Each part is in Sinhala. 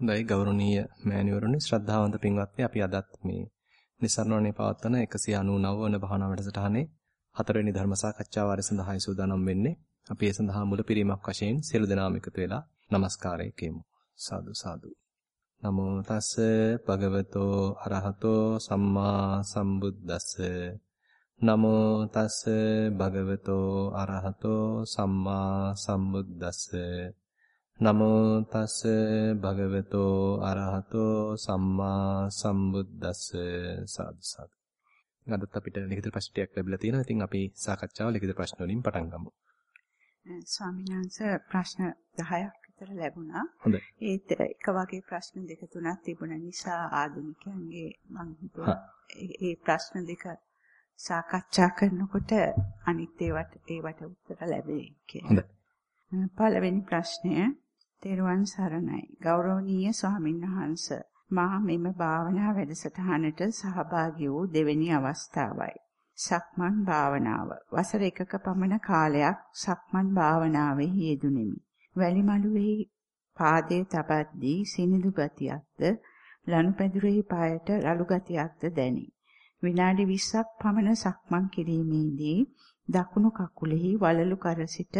හොඳයි ගෞරවනීය මෑණිවරුනි ශ්‍රද්ධාවන්ත පින්වත්නි අපි අදත් මේ නිසරණවනේ පවත්වන 199 වන භාවනා වැඩසටහනේ හතරවෙනි ධර්ම සාකච්ඡා වාරය සඳහායි සූදානම් වෙන්නේ. අපි ඒ සඳහා මුලපිරීමක් වශයෙන් සියලු දෙනාම එකතු වෙලා নমස්කාරය කියමු. සාදු සාදු. නමෝ තස්ස භගවතෝ අරහතෝ සම්මා සම්බුද්දස්ස නමෝ තස්ස භගවතෝ අරහතෝ සම්මා සම්බුද්දස්ස නමෝ තස් භගවතෝ අරහතෝ සම්මා සම්බුද්දස්ස සාදු සාදු. අදත් අපිට ලිඛිත ප්‍රශ්න ටිකක් ලැබිලා තියෙනවා. ඉතින් අපි සාකච්ඡාව ලිඛිත ප්‍රශ්න වලින් පටන් ගමු. ස්වාමීන් වහන්සේ ප්‍රශ්න 10ක් විතර ලැබුණා. හොඳයි. ඒත් එක වගේ ප්‍රශ්න දෙක තුනක් තිබුණ නිසා ආධුනිකයන්ගේ මම ඒ ප්‍රශ්න දෙක සාකච්ඡා කරනකොට අනිත් ඒවට ඒවට උත්තර ලැබෙයි කියලා. හොඳයි. පළවෙනි ප්‍රශ්නය තෙරුවන් සරණයි. ගෞරවනීය ස්වාමීන් වහන්ස මා මෙම භාවනා වැඩසටහනට සහභාගී වූ දෙවෙනි අවස්ථාවයි. සක්මන් භාවනාව. වසර එකක පමණ කාලයක් සක්මන් භාවනාවේ යෙදුණෙමි. වැලිමලුවේ පාදයේ තබද්දී සිනිඳු ගතියක්ද ලනුපැදුරේ පායට රළු ගතියක්ද දැනේ. විනාඩි 20ක් පමණ සක්මන් කිරීමේදී දකුණු කකුලෙහි වලලු කර සිට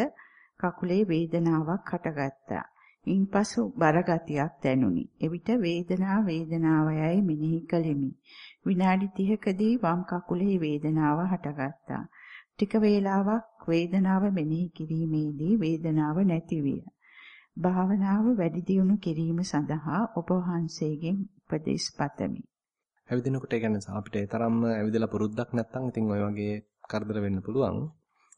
කකුලේ වේදනාවක් හටගත්තා. ඉන්පසු බරගතියක් දැනුනි. එවිට වේදනාව වේදනාවයයි මෙනෙහි කළෙමි. විනාඩි 30කදී වම් කකුලේ වේදනාව හටගත්තා. ටික වේලාවක් වේදනාව මෙනෙහි කිරීමේදී වේදනාව නැති විය. භාවනාව වැඩි දියුණු කිරීම සඳහා ඔබ වහන්සේගෙන් උපදෙස් පතමි. ඇවිදිනකොට ඒ කියන්නේ අපිට ඒ තරම්ම ඇවිදලා පුරුද්දක් නැත්නම් ඉතින් ওই වගේ කරදර වෙන්න පුළුවන්.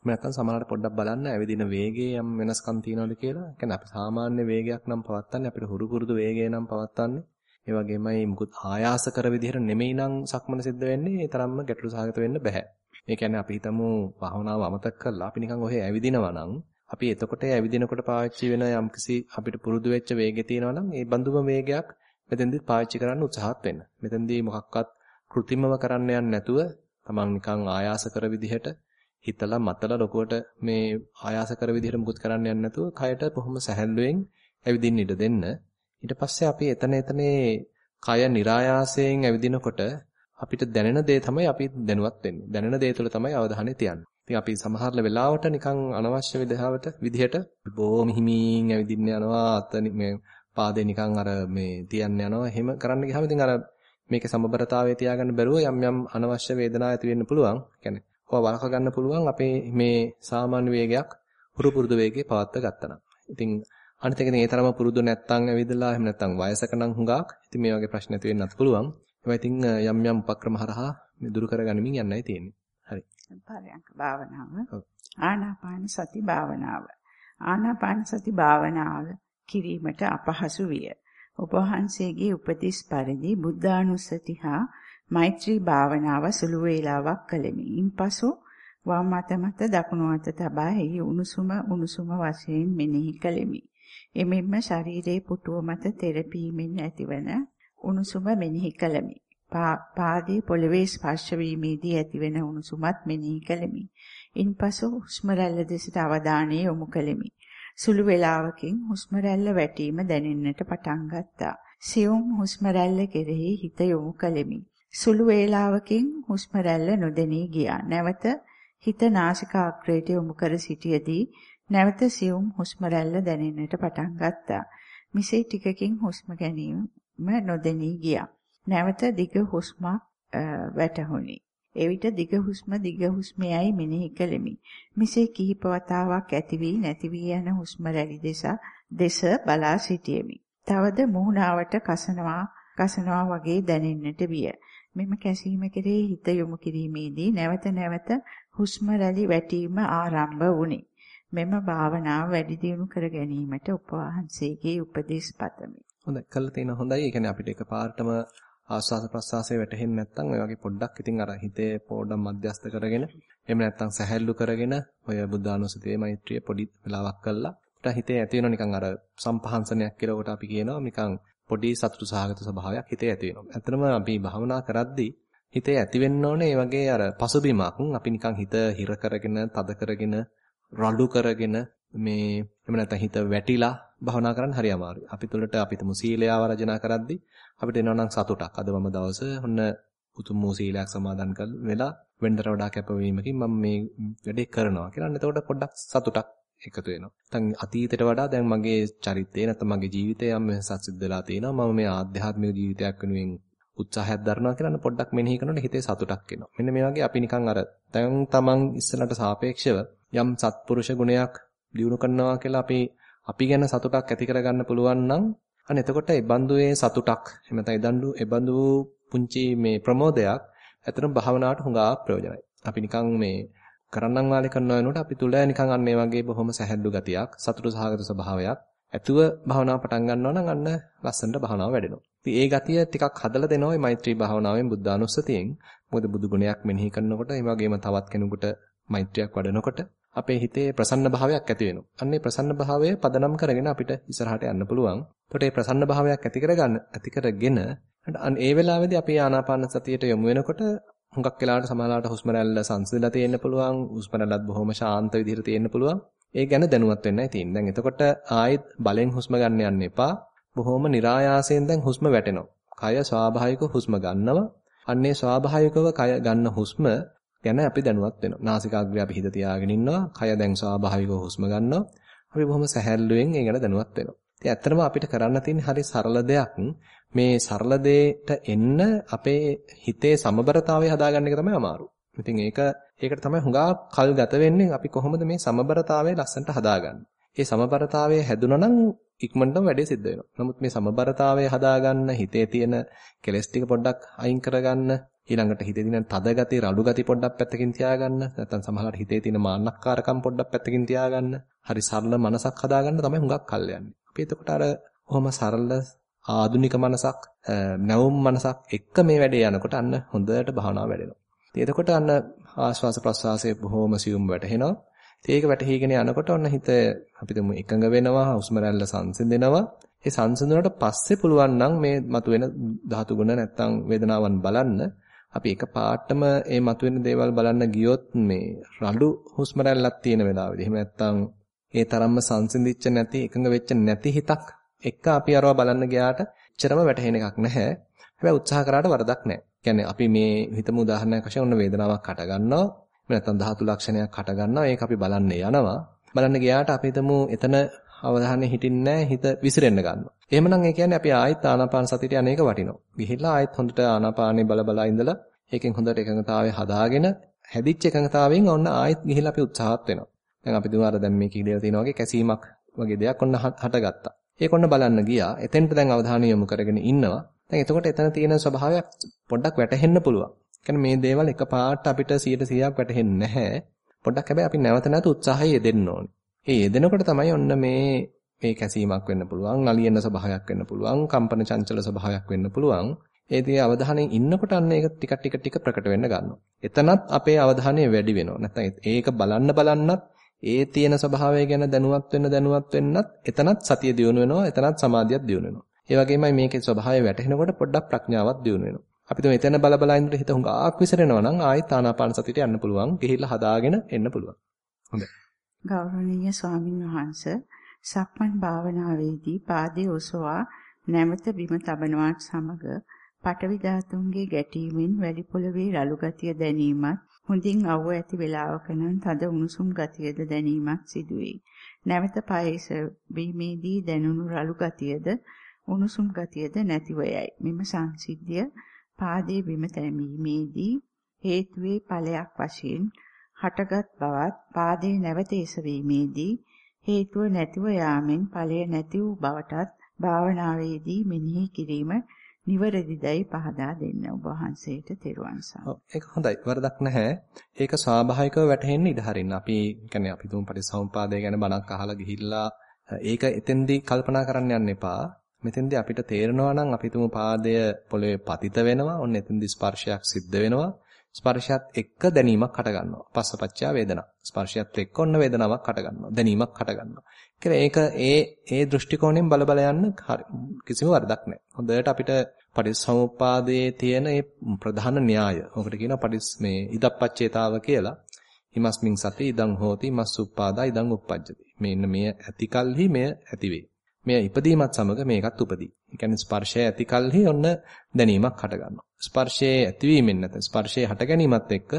නැත්නම් සමහරවිට පොඩ්ඩක් බලන්න ඇවිදින වේගයේ යම් වෙනස්කම් තියනවද කියලා. ඒ කියන්නේ අපි සාමාන්‍ය වේගයක් නම් පවත්න්නේ අපිට හුරු පුරුදු වේගය නම් පවත්න්නේ. ඒ වගේමයි මුකුත් ආයාස කර විදිහට නෙමෙයි නම් සක්මන සිද්ධ වෙන්නේ. ඒ තරම්ම ගැටලු සහගත වෙන්න බෑ. ඒ කියන්නේ අපි හිතමු භාවනාව අමතක කරලා අපි නිකන් ඔහේ ඇවිදිනවා නම් අපි එතකොට ඇවිදිනකොට පාවිච්චි වෙන යම්කිසි අපිට පුරුදු වෙච්ච වේගය තියෙනවා නම් ඒ බඳුම වේගයක් මෙතෙන්දි පාවිච්චි කරන්න උත්සාහත් වෙන්න. මෙතෙන්දී මොකක්වත් કૃත්‍රිමව කරන්න යන්නේ නැතුව තමන් නිකන් ආයාස කර විදිහට හිතලා මතලා ලොකුවට මේ ආයාස කර විදිහට මුකුත් කරන්න යන්නේ නැතුව කයට බොහොම සැහැල්ලුවෙන් ඇවිදින්න ඉඩ දෙන්න. ඊට පස්සේ අපි එතන එතනේ කය નિરાයාසයෙන් ඇවිදිනකොට අපිට දැනෙන දේ තමයි අපි දැනුවත් වෙන්නේ. දැනෙන දේ තුළ තමයි අවධානය තියන්නේ. ඉතින් අපි සමහර වෙලාවට නිකන් අනවශ්‍ය විදහාවට විදිහට බොහොම හිමින් ඇවිදින්න යනවා අතනි මේ පාදේ නිකන් අර මේ තියන්න යනවා. එහෙම කරන්න ගියාම ඉතින් අර මේකේ සමබරතාවය තියාගන්න බැරුව යම් යම් අනවශ්‍ය වේදනා ඇති වෙන්න පුළුවන්. يعني ඔය වළක ගන්න පුළුවන් අපේ මේ සාමාන්‍ය වේගයක් හුරු පුරුදු වේගයේ පවත්ව ගත්තා නම්. ඉතින් අනිත් එක ඉතින් ඒ තරම පුරුදු නැත්තම් ඇවිදලා එහෙම නැත්තම් වයසක නම් හුඟක් ඉතින් මේ වගේ ප්‍රශ්න ඇති වෙන්නත් පුළුවන්. ඒවා ඉතින් යම් යම් උපක්‍රම හරහා මේ දුරු කරගනිමින් යන්නයි තියෙන්නේ. හරි. පරයන්ක භාවනාව. ආනාපාන සති භාවනාව. ආනාපාන සති භාවනාව කිරීමට අපහසු විය. ඔබ වහන්සේගේ උපදෙස් පරිදි බුද්ධානුස්සති හා මෛත්‍රී භාවනාව සුළු වේලාවක් කළෙමි. ඉන්පසු වම් අත මත දකුණු අත තබා එහි උණුසුම උණුසුම වශයෙන් මෙනෙහි කළෙමි. එමෙන්න ශරීරයේ පුටුව මත තෙරපීමෙන් ඇතිවන උණුසුම මෙනෙහි කළෙමි. පාදයේ පොළවේ ස්පර්ශ වීමේදී ඇතිවන උණුසුමත් මෙනෙහි කළෙමි. ඉන්පසු හුස්ම රැල්ල දෙසට අවධානය යොමු කළෙමි. සුළු වේලාවකින් හුස්ම රැල්ල වැටීම දැනෙන්නට පටන් ගත්තා. සියුම් හුස්ම රැල්ල කෙරෙහි හිත යොමු කළෙමි. සුළු වේලාවකින් හුස්ම රැල්ල නොදෙනී ගියා. නැවත හිත නාසිකාග්‍රයට යොමු කර සිටියේදී නැවත සියුම් හුස්ම රැල්ල දැනෙන්නට පටන් ගත්තා. මිසේ ටිකකින් හුස්ම ගැනීම නොදෙනී ගියා. නැවත දිග හුස්මක් වැටහුණි. එවිට දිග හුස්ම දිග හුස්මයයි මෙනෙහි කෙලිමි. මිසේ කිහිප වතාවක් ඇති වී නැති වී යන හුස්ම රැලි දෙස දෙස බලා සිටියෙමි. තවද මුහුණාවට කසනවා කසනවා වගේ දැනෙන්නට විය. මෙම කැසීම කෙරෙහි හිත යොමු කිරීමේදී නැවත නැවත හුස්ම රැලි වැටීම ආරම්භ වුණි. මෙම භාවනාව වැඩි දියුණු කර ගැනීමට උපවහන්සේගේ උපදෙස් පතමි. හොඳයි. කළා තියෙන හොඳයි. ඒ කියන්නේ අපිට එකපාරටම ආස්වාස ප්‍රස්වාසයේ වැටෙන්නේ නැත්නම් ඔය වගේ පොඩ්ඩක් ඉතින් අර හිතේ පොඩ්ඩක් මධ්‍යස්ත කරගෙන එහෙම නැත්නම් සැහැල්ලු කරගෙන ඔය බුද්ධානුස්සතියේ මෛත්‍රිය පොඩි වෙලාවක් කළා. අපිට හිතේ ඇති වෙන නිකන් අර සම්පහන්සනයක් කියලා කොට අපි කියනවා නිකන් පොඩි සතුටු සහගත ස්වභාවයක් හිතේ ඇති වෙනවා. ඇත්තටම අපි භාවනා කරද්දී හිතේ ඇති වෙන්න ඕනේ මේ වගේ අර පසුබිමක්. අපි නිකන් හිත හිර කරගෙන, තද කරගෙන, රළු කරගෙන මේ එහෙම නැත්නම් හිත වැටිලා භවනා කරන්න හරි අමාරුයි. අපි තුළට අපි තුමු සීලය ආවරජනා කරද්දී අපිට එනවා නම් සතුටක්. අද මම දවස ඔන්න උතුම් වූ සීලයක් සමාදන් කරලා වෙලා වෙනදට වඩා කැපවීමකින් මම මේ වැඩේ කරනවා කියලා. එතකොට පොඩ්ඩක් සතුටක් එකතු වෙනවා. නැත්නම් අතීතයට වඩා දැන් මගේ චරිතය නැත්නම් මගේ ජීවිතය යම් වෙනසක් සිද්ධ වෙලා තියෙනවා. මම මේ ආධ්‍යාත්මික ජීවිතයක් වෙනුවෙන් උත්සාහයක් දරනවා කියලා පොඩ්ඩක් මෙනෙහි කරනකොට හිතේ සතුටක් එනවා. මෙන්න මේ වගේ අපි නිකන් අර දැන් තමන් ඉස්සලට සාපේක්ෂව යම් සත්පුරුෂ ගුණයක් දිනු කරනවා කියලා අපි අපි ගැන සතුටක් ඇති කරගන්න පුළුවන් නම් අන්න එතකොට ඒ බඳුයේ සතුටක් එහෙම නැත්නම් එදඬු එබඳු පුංචි මේ ප්‍රමෝදයක් ඇත්තටම භාවනාවට හුඟා ප්‍රයෝජනයි. අපි නිකන් මේ කරන්නම් වාලේ කරනවා වෙනකොට අපි තුල නිකන් අන්න ඒ වගේ බොහොම සැහැල්ලු ගතියක් සතුටු සහගත ස්වභාවයක් ඇතුව භාවනාව පටන් ගන්නවා නම් අන්න ලස්සනට භාවනාව වැඩෙනවා. ඉතින් ඒ ගතිය ටිකක් හදලා දෙනවා මේ මෛත්‍රී භාවනාවෙන් බුද්ධානුස්සතියෙන්. මොකද බුදු ගුණයක් මෙනෙහි කරනකොට ඒ වගේම තවත් කෙනෙකුට මෛත්‍රියක් වඩනකොට අපේ හිතේ ප්‍රසන්න භාවයක් ඇති වෙනවා. අන්න ඒ ප්‍රසන්න භාවය පදනම් කරගෙන අපිට ඉස්සරහට යන්න පුළුවන්. එතකොට මේ ප්‍රසන්න භාවයක් ඇති කරගන්න ඇති කරගෙන අන්න ඒ වෙලාවේදී අපි ආනාපාන සතියට යොමු වෙනකොට හුඟක් වෙලාවට සමහරවිට හුස්ම රැල්ල සංසිඳලා තියෙන්න පුළුවන්. හුස්ම රැල්ලත් බොහොම ශාන්ත විදිහට තියෙන්න පුළුවන්. ඒ ගැන දැනුවත් වෙන්නයි තියෙන්නේ. දැන් එතකොට ආයෙත් බලෙන් හුස්ම ගන්න යන්න එපා. බොහොම નિરાයාසයෙන් දැන් හුස්ම වැටෙනවා. කය ස්වාභාවිකව හුස්ම ගන්නවා. අන්නේ ස්වාභාවිකව කය ගන්න හුස්ම ගැන අපි දැනුවත් වෙනවා. නාසිකාග්‍රය අපි හිත තියාගෙන ඉන්නවා. කය දැන් ස්වාභාවිකව හුස්ම ගන්නවා. අපි බොහොම සැහැල්ලුවෙන් ඒ ගැන දැනුවත් වෙනවා. ඉතින් ඇත්තටම අපිට කරන්න තියෙන හරි සරල දෙයක්. මේ සරල දෙයට එන්න අපේ හිතේ සමබරතාවය හදාගන්න එක තමයි අමාරු. ඉතින් ඒක ඒකට තමයි හුඟා කල් ගත වෙන්නේ අපි කොහොමද මේ සමබරතාවය ලස්සනට හදාගන්නේ. මේ සමබරතාවය හැදුනා නම් ඉක්මනටම වැඩේ සිද්ධ වෙනවා. නමුත් මේ සමබරතාවය හදාගන්න හිතේ තියෙන කෙලස් ටික පොඩ්ඩක් අයින් කරගන්න ඊළඟට හිතේ තියෙන තද ගති, රළු ගති පොඩ්ඩක් පැත්තකින් තියාගන්න. නැත්නම් සමහරවිට හිතේ තියෙන මාන්නක්කාරකම් පොඩ්ඩක් පැත්තකින් තියාගන්න. හරි සරල මනසක් හදාගන්න තමයි හුඟක් කල් යන්නේ. අපි එතකොට අර කොහොම සරල ආධුනික මනසක්, නැවුම් මනසක් එක්ක මේ වැඩේ යනකොට අන්න හොඳට භාවනාව වැඩෙනවා. ඉතින් එතකොට අන්න ආශ්වාස ප්‍රශ්වාසයේ බොහොම සියුම් වැටහෙනවා. ඉතින් ඒක වැටහිගෙන යනකොට ඔන්න හිත අපිටම එකඟ වෙනවා, හුස්ම රැල්ල සංසිඳෙනවා. ඒ සංසිඳුණාට පස්සේ පුළුවන් නම් මේ මතුවෙන ධාතු ගුණ නැත්තම් වේදනාවන් බලන්න අපි එක පාටම මේ මතුවෙන දේවල් බලන්න ගියොත් මේ රළු හුස්ම රැල්ලක් තියෙන වෙලාවෙදී එහෙම නැත්තම් ඒ තරම්ම සංසිඳිච්ච නැති එකඟ වෙච්ච නැති හිතක් එක්ක අපි අරව බලන්න ගියාට එච්චරම වැටහෙන එකක් නැහැ. හැබැයි උත්සාහ කරාට වරදක් නැහැ. කියන්නේ අපි මේ හිතමු උදාහරණයක් වශයෙන් ඔන්න වේදනාවක් හට ගන්නවා. නැත්තම් ධාතු ලක්ෂණයක් හට ගන්නවා. ඒක අපි බලන්න යනවා. බලන්න ගියාට අපි හිතමු එතන අවධානය හිටින්නේ හිත විසිරෙන්න ගන්නවා. එහෙමනම් ඒ කියන්නේ අපි ආයෙත් ආනාපාන සතියට අනේක වටිනවා. ගිහිල්ලා ආයෙත් හොඳට ආනාපානේ බල බල ඉඳලා ඒකෙන් හොඳට එකඟතාවය හදාගෙන හැදිච්ච එකඟතාවයෙන් ඔන්න ආයෙත් ගිහිල්ලා අපි උත්සාහත් වෙනවා. දැන් අපි දුමාර දැන් මේ කීඩේලා තියෙන වගේ කැසීමක් වගේ දෙයක් ඔන්න හටගත්තා. ඒක ඔන්න බලන්න ගියා. එතෙන්ට දැන් අවධානය යොමු කරගෙන ඉන්නවා. දැන් එතකොට එතන තියෙන ස්වභාවයක් පොඩ්ඩක් වැටහෙන්න පුළුවන්. කියන්නේ මේ දේවල් එකපාරට අපිට 100%ක් වැටහෙන්නේ නැහැ. පොඩ්ඩක් හැබැයි අපි නැවත නැවත උත්සාහය යෙදෙන්න ඕනේ. ඒ යෙදෙනකොට තමයි ඔන්න මේ මේ කැසීමක් වෙන්න පුළුවන්, නලියන ස්වභාවයක් වෙන්න පුළුවන්, කම්පන චංචල ස්වභාවයක් වෙන්න පුළුවන්. ඒ දිගේ අවධානයෙන් ඉන්නකොට අන්න ඒක ටික ටික ටික ප්‍රකට වෙන්න ගන්නවා. එතනත් අපේ අවධානය වැඩි වෙනවා. නැත්නම් ඒක බලන්න බලන්නත් ඒ තියෙන ස්වභාවය ගැන දැනුවත් වෙන්න දැනුවත් වෙන්නත් එතනත් සතිය දියුණු වෙනවා. එතනත් සමාධියක් දියුණු වෙනවා. ඒ වගේමයි මේකේ ස්වභාවය වැටහෙනකොට පොඩ්ඩක් ප්‍රඥාවක් දියුණු වෙනවා. අපි තුම එතන බල බල ඉඳලා හිත හුඟක් විසිරෙනවා නම් ආයෙත් ආනාපාන සතියට යන්න පුළුවන්. ගිහිල්ලා හදාගෙන එන්න පුළුවන්. හොඳයි. ගෞරවනීය ස්වාමින් වහන්සේ සක්මන් භාවනාවේදී පාදයේ ඔසවා නැවත බිම තබනවත් සමග පටවි ධාතුන්ගේ ගැටීමෙන් වැලි පොළවේ රළු ගතිය දැනීමත් හොඳින් අවුව ඇති වේලාවක නම් තද උණුසුම් ගතියද දැනීමත් සිදුවේ. නැවත පයස බීමේදී දැනුණු රළු ගතියද උණුසුම් ගතියද නැතිව යයි. මෙම සංසිද්ධිය පාදයේ බිම තැබීමේදී හේතුවේ ඵලයක් වශයෙන් හටගත් බවත් පාදයේ නැවත එසවීමේදී හේතුව නැතිව යාමෙන් ඵලය නැති වූ බවටත් භාවනාවේදී මෙනෙහි කිරීම නිවැරදිදයි පහදා දෙන්න ඔබ වහන්සේට තෙරුවන් සරණයි. ඒක හොඳයි. වරදක් නැහැ. ඒක ස්වාභාවිකව වැටහෙන්න ඉඩ හරින්න. අපි කියන්නේ අපි තුන් පරිසම්පාදය ගැන බණක් අහලා ගිහිල්ලා ඒක එතෙන්දී කල්පනා කරන්න යන්න එපා. මෙතෙන්දී අපිට තේරෙනවා නම් අපි තුමු පාදය පොළවේ පතිත වෙනවා. ඔන්න එතෙන්දී ස්පර්ශයක් සිද්ධ වෙනවා. ස්පර්ශයත් එක්ක දැනීමක් හට ගන්නවා. පස්සපච්චා වේදනා. ස්පර්ශයත් එක්ක ඔන්න වේදනාවක් හට ගන්නවා. දැනීමක් හට ගන්නවා. ඒක ඒ ඒ දෘෂ්ටි කෝණයෙන් බල බල යන්න කිසිම වරදක් නැහැ. හොඳට අපිට පටිච්චසමුප්පාදයේ තියෙන මේ ප්‍රධාන න්‍යාය. ඔකට කියනවා පටිස් මේ ඉදප්පච්චේතාව කියලා. හිමස්මින් සති ඉදං හෝති මස්සුප්පාදා ඉදං උප්පජ්ජති. මෙන්න මෙය ඇතිකල්හි මෙය ඇති වේ. මේ ඉපදීමත් සමග මේකත් උපදී. ඒ කියන්නේ ස්පර්ශය ඇති කලෙහි ඔන්න දැනීමක් හට ගන්නවා. ස්පර්ශයේ ඇතිවීමෙන් නැත්නම් ස්පර්ශයේ හට ගැනීමත් එක්ක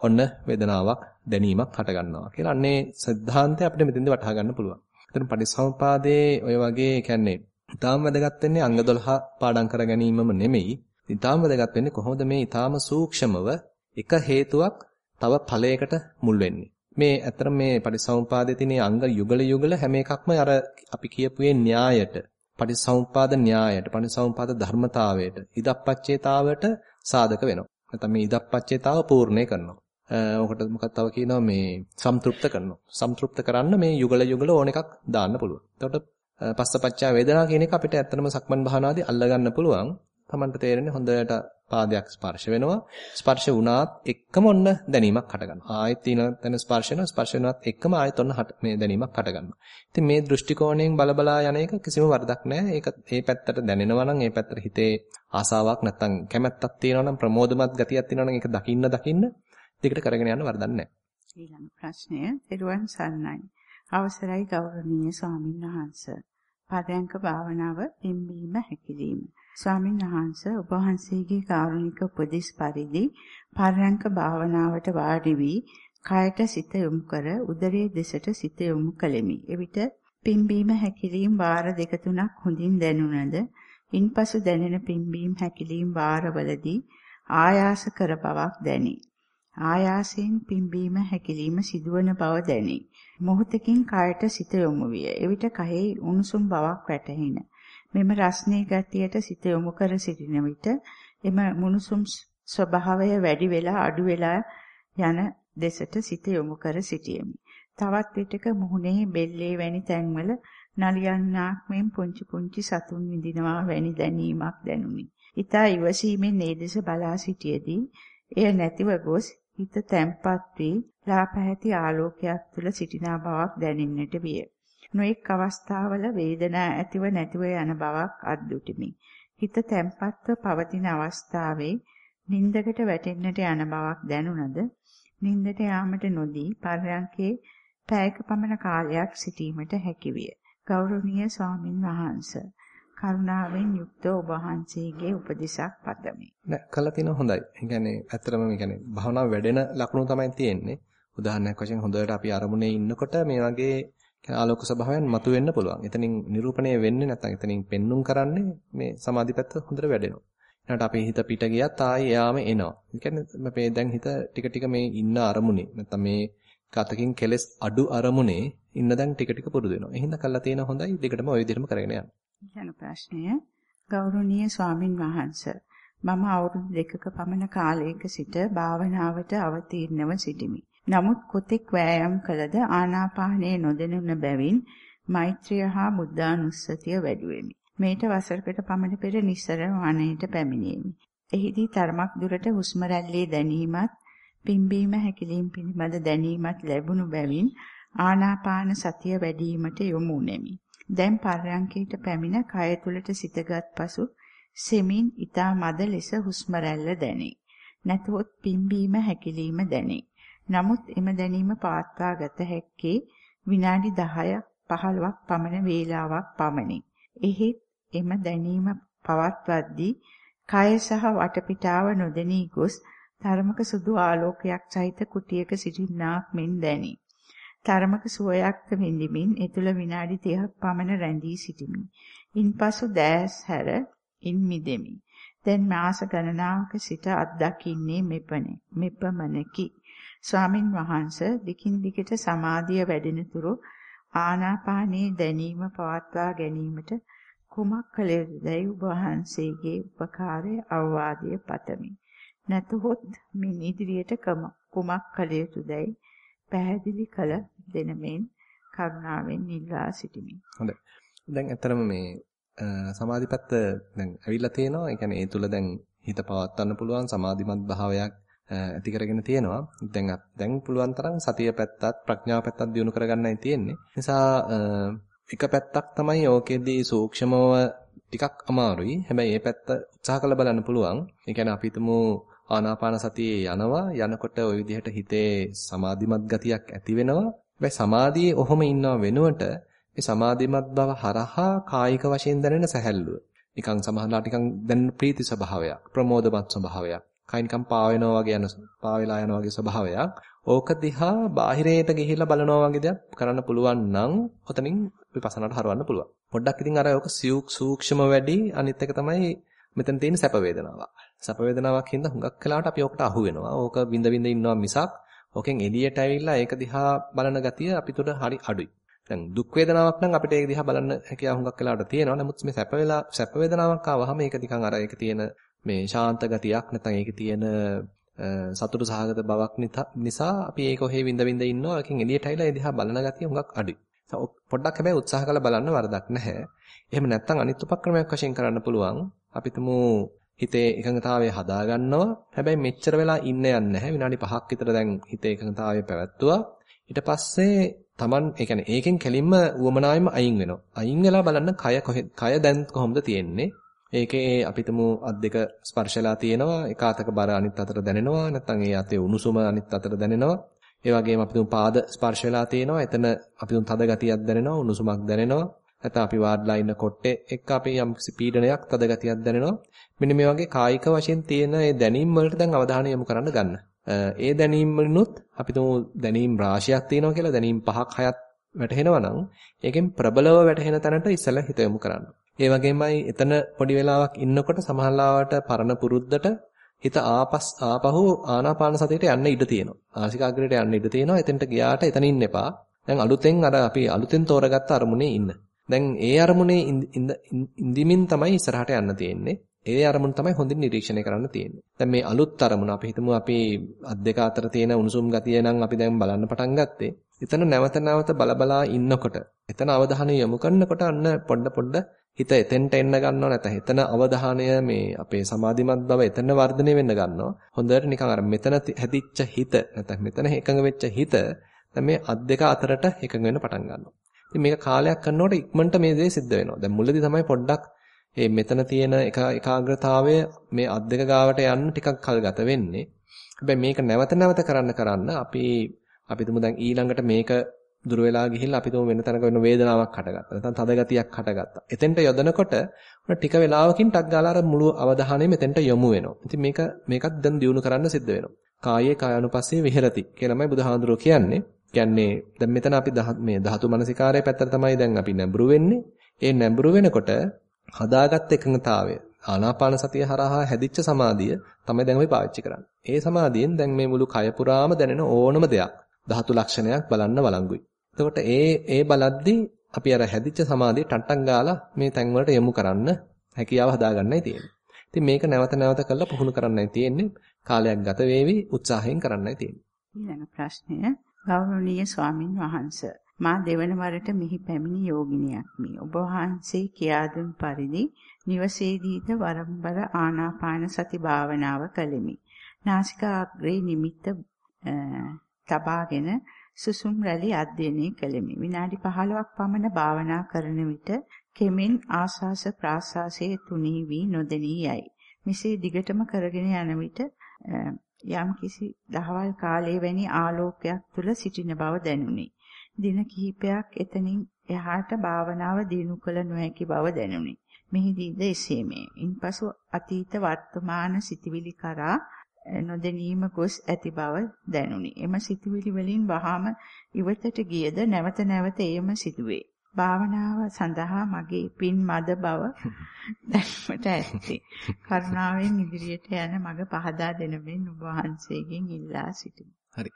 ඔන්න වේදනාවක් දැනීමක් හට ගන්නවා කියලා අන්නේ සිද්ධාන්තය අපිට මෙතෙන්ද වටහා ගන්න පුළුවන්. එතන පටිසමුපාදයේ ඔය වගේ කියන්නේ ඊටාම් වැදගත් වෙන්නේ අංග 12 පාඩම් කර ගැනීමම නෙමෙයි. ඊටාම් වැදගත් වෙන්නේ කොහොමද මේ ඊටාම සූක්ෂමව එක හේතුවක් තව ඵලයකට මුල් වෙන්නේ. මේ අතර මේ පටිසමුපාදයේ තියෙන අංග යුගල යුගල හැම එකක්ම අර අපි කියපුවේ න්‍යායට පටිසමුපාද න්‍යායට පටිසමුපාද ධර්මතාවයට ඉදප්පච්චේතාවට සාධක වෙනවා. නැත්නම් මේ ඉදප්පච්චේතාව පූර්ණේ කරනවා. ඔකට මොකක්ද තව කියනවා මේ සම්තෘප්ත කරනවා. සම්තෘප්ත කරන්න මේ යුගල යුගල ඕන එකක් දාන්න පුළුවන්. එතකොට පස්සපච්චා වේදනා කියන එක අපිට ඇත්තටම සක්මන් භාවනාදී අල්ලගන්න පුළුවන්. Tamanට තේරෙන්නේ හොඳට පාදයක් ස්පර්ශ වෙනවා. ස්පර්ශ වුණාත් එක්කම ඔන්න දැනීමක් හට ගන්නවා. ආයෙත් තියෙන තැන ස්පර්ශ වෙනවා. ස්පර්ශ වෙනවත් එක්කම ආයෙත් ඔන්න මේ දැනීමක් හට ගන්නවා. ඉතින් මේ දෘෂ්ටි කෝණයෙන් බලබලා යන එක කිසිම වරදක් නැහැ. ඒක ඒ පැත්තට දැනෙනවා නම් ඒ පැත්තට හිතේ ආසාවක් නැත්තම් කැමැත්තක් තියෙනවා නම් ප්‍රමෝදමත් ගතියක් තියෙනවා නම් ඒක දකින්න දකින්න දෙකට කරගෙන යන්න වරදක් නැහැ. ඊළඟ ප්‍රශ්නය ත්‍රිවන් සරණයි. අවසරයි ගෞරවනීය ස්වාමීන් වහන්සේ. පරයන්ක භාවනාව පිම්බීම හැකිලිම. ස්වාමීන් වහන්සේ ඔබ වහන්සේගේ කාරුණික උපදෙස් පරිදි පරයන්ක භාවනාවට වාඩි වී කයට සිත යොමු කර උදරයේ දෙසට සිත යොමු කළෙමි. එවිට පිම්බීම හැකිලිම වාර දෙක තුනක් හොඳින් දැනුණද ඉන්පසු දැනෙන පිම්බීම හැකිලිම වාරවලදී ආයාස කර බවක් දැනේ. ආයාසයෙන් පිම්බීම හැකිලිම සිදුවන බව දැනේ. මොහොතකින් කයට සිත යොමු විය. එවිට කයෙහි උණුසුම් බවක් වැටහින. මෙම රස්නේ ගතියට සිත යොමු කර සිටින විට එම මුනුසුම් ස්වභාවය වැඩි වෙලා අඩු වෙලා යන දෙසට සිත යොමු කර සිටියෙමි. තවත් විටක මුහුණේ බෙල්ලේ වැනි තැන්වල නලියන්නාක් මෙන් පුංචි පුංචි සතුන් විඳිනවා වැනි දැනීමක් දැනුනි. ඊතා ඉවසීමෙන් ඒ දෙස බලා සිටියේදී එය නැතිව ගොස් හිත තැම්පත් වී ලාපැහැති ආලෝකයක් තුල සිටිනා බවක් දැනෙන්නට විය. නොඑක් අවස්ථාවල වේදනා ඇතිව නැතිව යන බවක් අද්දුටිමි. හිත තැම්පත්ව පවතින අවස්ථාවේ නින්දකට වැටෙන්නට යන බවක් දැනුණද නින්දට යාමට නොදී පර්යන්කේ පැයක පමණ කාලයක් සිටීමට හැකිවිය. ගෞරවනීය ස්වාමින් වහන්සේ කරුණාවෙන් යුක්ත ඔබ වහන්සේගේ උපදෙසක් පතමි. නෑ කළා තින හොඳයි. ඒ කියන්නේ ඇත්තටම මේ කියන්නේ භවනා වැඩෙන ලක්ෂණ තමයි තියෙන්නේ. උදාහරණයක් වශයෙන් හොඳට අපි අරමුණේ ඉන්නකොට මේ වගේ ආලෝක ස්වභාවයන් මතුවෙන්න පුළුවන්. එතනින් නිරූපණය වෙන්නේ නැත්නම් එතනින් පෙන්눔 කරන්නේ මේ සමාධි පැත්ත හොඳට වැඩෙනවා. ඊට අපේ හිත පිට ගියත් ආයෙ එයාම එනවා. ඒ කියන්නේ මේ දැන් හිත ටික ටික මේ ඉන්න අරමුණේ නැත්නම් මේ කතකින් කෙලස් අඩු අරමුණේ ඉන්න දැන් ටික ටික පුරුදු වෙනවා. එහෙනම් කළා තියෙන හොඳයි. දෙකටම ওই විදිහටම කරගෙන යන්න. යන ප්‍රශ්නය ගෞරවනීය ස්වාමින් වහන්සේ මම අවුරුදු දෙකක පමණ කාලයක සිට භාවනාවට අවතීර්ණව සිටිමි. නමුත් කොතෙක් වෑයම් කළද ආනාපානයේ නොදැනුන බැවින් මෛත්‍රිය හා බුද්ධානුස්සතිය වැඩුවෙමි. මේට වසරකට පමණ පෙර නිස්සරණ වනයේට පැමිණෙමි. එහිදී තරමක් දුරට හුස්ම රැල්ලේ දැනීමත් පිම්බීම හැකිලීම් පිළිබඳ දැනීමත් ලැබුණු බැවින් ආනාපාන සතිය වැඩිවීමට යොමු වුනේමි. දැන් පර්යංකයට පැමිණ කය තුලට සිතගත් පසු සෙමින් ඊතා මද ලෙස හුස්ම රැල්ල දැනේ. නැතහොත් පිම්බීම හැකිලිම දැනේ. නමුත් එම දැනීම පවත්වා ගත හැක්කේ විනාඩි 10ක් 15ක් පමණ වේලාවක් පමණි. එහෙත් එම දැනීම පවත්වද්දී කය සහ වටපිටාව නොදෙනී ගොස් ධර්මක සුදු ආලෝකයක් සහිත කුටියක සිටින්නාක් මෙන් දැනේ. තරමක සුවයක්ද විඳිමින් ඒ තුල විනාඩි 30ක් පමණ රැඳී සිටිමි. ඉන්පසු දැස් හැර ඉන් මිදෙමි. දැන් මාස ගණනාවක සිට අත්දකින්නේ මෙපනේ මෙපමණකි. ස්වාමින් වහන්සේ දිකින් දිගට සමාධිය වැඩෙන තුරු ආනාපානයේ දැනීම පවත්වා ගැනීමට කුමක් කළ යුතුදයි ඔබ වහන්සේගේ උපකාරය අවවාදය පතමි. නැතහොත් මින් ඉදිරියට කුමක් කළ යුතුදයි පැහැදිලි කළ දෙනමෙන් කරුණාවෙන් ඉල්ලා සිටිමි. හොඳයි. දැන් ඇත්තරම මේ සමාධිපත්ත දැන් ඇවිල්ලා තියෙනවා. ඒ කියන්නේ ඒ තුල දැන් හිත පවත්වන්න පුළුවන් සමාධිමත් භාවයක් ඇති කරගෙන තියෙනවා. දැන් දැන් පුළුවන් තරම් සතිය පැත්තත් ප්‍රඥාව පැත්තත් දියුණු කරගන්නයි තියෙන්නේ. නිසා එක පැත්තක් තමයි ඕකෙදී සූක්ෂමව ටිකක් අමාරුයි. හැබැයි මේ පැත්ත උත්සාහ කරලා බලන්න පුළුවන්. ඒ කියන්නේ අපි හිතමු ආනාපාන සතියේ යනවා යනකොට ওই විදිහට හිතේ සමාධිමත් ගතියක් ඇති වෙනවා. හැබැයි සමාධියේ ඔහොම ඉන්නව වෙනුවට මේ සමාධිමත් බව හරහා කායික වශයෙන් දැනෙන සැහැල්ලුව. නිකන් සමහරවිට නිකන් දැනෙන ප්‍රීති ස්වභාවයක්, ප්‍රමෝදමත් ස්වභාවයක්. කයි නිකන් පාවෙනවා වගේ යන පාවෙලා යනවා වගේ ස්වභාවයක්. ඕක දිහා බාහිරයට ගිහිල්ලා බලනවා වගේ දෙයක් කරන්න පුළුවන් නම් ඔතනින් විපස්සනාට හරවන්න පුළුවන්. පොඩ්ඩක් ඉතින් අර ඕක සූක්ෂම වැඩි අනිත් එක තමයි මෙතන තියෙන සැප වේදනාවක්. සැප වේදනාවක් හින්දා හුඟක් වෙලාවට අපි ඕකට අහු වෙනවා. ඕක විඳ විඳ ඉන්නවා මිසක් ඕකෙන් එළියට ඇවිල්ලා ඒක දිහා බලන ගතිය අපිට හරි අඩුයි. දැන් දුක් වේදනාවක් නම් අපිට ඒක දිහා බලන්න හැකියාව හුඟක් වෙලාවට තියෙනවා. නමුත් මේ සැප වෙලා සැප වේදනාවක් ආවහම ඒක නිකන් අර ඒක තියෙන මේ ශාන්ත ගතියක් නැත්නම් ඒකේ තියෙන සතුට සහගත බවක් නිසා අපි ඒක ඔහේ විඳ විඳ ඉන්නවා. ඒකෙන් එළියට ඇවිල්ලා ඒ දිහා බලන ගතිය හුඟක් අඩුයි. පොඩ්ඩක් හැබැයි උත්සාහ කරලා බලන්න වරදක් නැහැ. එහෙම නැත්නම් අනිත් උපක්‍රමයක් වශයෙන් කරන්න පුළුවන්. අපි තුමු හිතේ එකඟතාවය හදා ගන්නවා. හැබැයි මෙච්චර වෙලා ඉන්න යන්නේ නැහැ. විනාඩි 5ක් විතර දැන් හිතේ එකඟතාවය පැවැත්තුවා. ඊට පස්සේ Taman ඒ කියන්නේ ඒකෙන් කෙලින්ම උවමනාවෙම අයින් වෙනවා. අයින් වෙලා බලන්න කය කය දැන් කොහොමද තියෙන්නේ? ඒකේ අපිටම අත් දෙක ස්පර්ශලා තියෙනවා. එක අතක බර අනිත් අතට දැනෙනවා. නැත්නම් ඒ අතේ උණුසුම අනිත් අතට දැනෙනවා. ඒ වගේම අපිටම පාද ස්පර්ශ වෙලා තියෙනවා. එතන අපිටම තද ගතියක් දැනෙනවා, උණුසුමක් දැනෙනවා. නැත්නම් අපි වාඩිලා ඉන්න කොට්ටේ එක්ක අපි යම් පීඩනයක් තද ගතියක් දැනෙනවා. මෙන්න මේ වගේ කායික වශයෙන් තියෙන මේ දැනීම් වලට දැන් අවධානය යොමු කරන්න ගන්න. ඒ දැනීම් වලිනුත් අපි තුමු දැනීම් රාශියක් තියෙනවා කියලා දැනීම් පහක් හයක් වැටහෙනවා නම් ඒකෙන් ප්‍රබලව වැටහෙන තැනට ඉස්සෙල්ලා හිත යොමු කරන්න. ඒ වගේමයි එතන පොඩි වෙලාවක් ඉන්නකොට සමහරලාවට පරණ පුරුද්දට හිත ආපස් ආපහු ආනාපාන සතියට යන්න ඉඩ තියෙනවා. ආසිකාග්‍රයට යන්න ඉඩ තියෙනවා. එතනට ගියාට එතන ඉන්න එපා. දැන් අලුතෙන් අර අපි අලුතෙන් තෝරගත්ත අරමුණේ ඉන්න. දැන් ඒ අරමුණේ ඉඳිමින් තමයි ඉස්සරහට යන්න තියෙන්නේ. ඒ අරමුණ තමයි හොඳින් නිරීක්ෂණය කරන්න තියෙන්නේ. දැන් මේ අලුත් අරමුණ අපි හිතමු අපි අත් දෙක අතර තියෙන උණුසුම් ගතිය නම් අපි දැන් බලන්න පටන් ගත්තේ. එතන නැවත නැවත බලබලා ඉන්නකොට එතන අවධානය යොමු කරනකොට අන්න පොඩ පොඩ හිත එතෙන්ට එන්න ගන්නව නැත්නම් එතන අවධානය මේ අපේ සමාධිමත් බව එතන වර්ධනය වෙන්න ගන්නවා. හොඳට නිකන් අර මෙතන හැදිච්ච හිත නැත්නම් මෙතන එකඟ වෙච්ච හිත දැන් මේ අත් දෙක අතරට එකඟ වෙන්න පටන් ගන්නවා. ඉතින් මේක කාලයක් කරනකොට ඉක්මනට මේ දේ සිද්ධ වෙනවා. දැන් මුලදී තමයි පොඩ්ඩක් මේ මෙතන තියෙන එක ඒකාග්‍රතාවය මේ අත් දෙක ගාවට යන්න ටිකක් කල් ගත වෙන්නේ. හැබැයි මේක නැවත නැවත කරන්න කරන්න අපි අපි තුමු දැන් ඊළඟට මේක දුර වෙලා ගිහිල්ලා අපි තුමු වෙන තැනක වෙන වේදනාවක් හටගත්තා. නැත්නම් තද ගතියක් හටගත්තා. එතෙන්ට යොදනකොට ටික වෙලාවකින් ටක් ගාලා අර මුළු අවධානය මෙතෙන්ට යොමු වෙනවා. ඉතින් මේක මේකත් දැන් දියුණු කරන්න සිද්ධ වෙනවා. කායේ කායानुපස්සේ විහෙරති කියලාමයි බුදුහාඳුරෝ කියන්නේ. කියන්නේ දැන් මෙතන අපි මේ ධාතු මනසිකාරයේ පැත්තට තමයි දැන් අපි නැඹුරු වෙන්නේ. ඒ නැඹුරු වෙනකොට හදාගත් එකඟතාවය ආනාපාන සතිය හරහා හැදිච්ච සමාධිය තමයි දැන් අපි පාවිච්චි කරන්නේ. ඒ සමාධියෙන් දැන් මේ මුළු කය පුරාම දැනෙන ඕනම දෙයක් ධාතු ලක්ෂණයක් බලන්න වළංගුයි. එතකොට ඒ ඒ බලද්දී අපි අර හැදිච්ච සමාධිය ටට්ටක් ගාලා මේ තැන් වලට යොමු කරන්න හැකියාව හදාගන්නයි තියෙන්නේ. ඉතින් මේක නැවත නැවත කරලා පුහුණු කරන්නයි තියෙන්නේ. කාලයක් ගත වේවි උත්සාහයෙන් කරන්නයි තියෙන්නේ. ඊළඟ ප්‍රශ්නය ගෞරවනීය ස්වාමින් වහන්සේ මා දෙවන වරට මෙහි පැමිණි යෝගිනියක් මේ ඔබ වහන්සේ කියා දුන් පරිදි නිවසේදීද වරම්බර ආනාපාන සති භාවනාව කළෙමි. නාසිකාග්‍රේ නිමිත්ත තබාගෙන සුසුම් රැලි අධ්‍යයනය කළෙමි. විනාඩි 15ක් පමණ භාවනා කරන විට කෙමෙන් ආස්වාස ප්‍රාස්වාසයේ තුනී වී නොදෙනී යයි. මෙසේ දිගටම කරගෙන යන විට යම් කිසි දහවල් කාලයේ වැනි ආලෝකයක් තුල සිටින බව දැනුනි. දින කිහිපයක් එතනින් එහාට භාවනාව දිනු කළ නොහැකි බව දැනුනි. මෙහිදීද එසේමය. ඉන්පසු අතීත වර්තමාන සිටිවිලි කරා නොදැනීම ගොස් ඇති බව දැනුනි. එම සිතුවිලි වලින් වහාම ඉවතට ගියද නැවත නැවත එයම සිදුවේ. භාවනාව සඳහා මගේ පින් මද බව දැක්මට ඇත්තේ. කරුණාවෙන් ඉදිරියට යන මඟ පහදා දෙන මෙන් ඔබ වහන්සේගෙන් ඉල්ලා සිටිමි. හරි.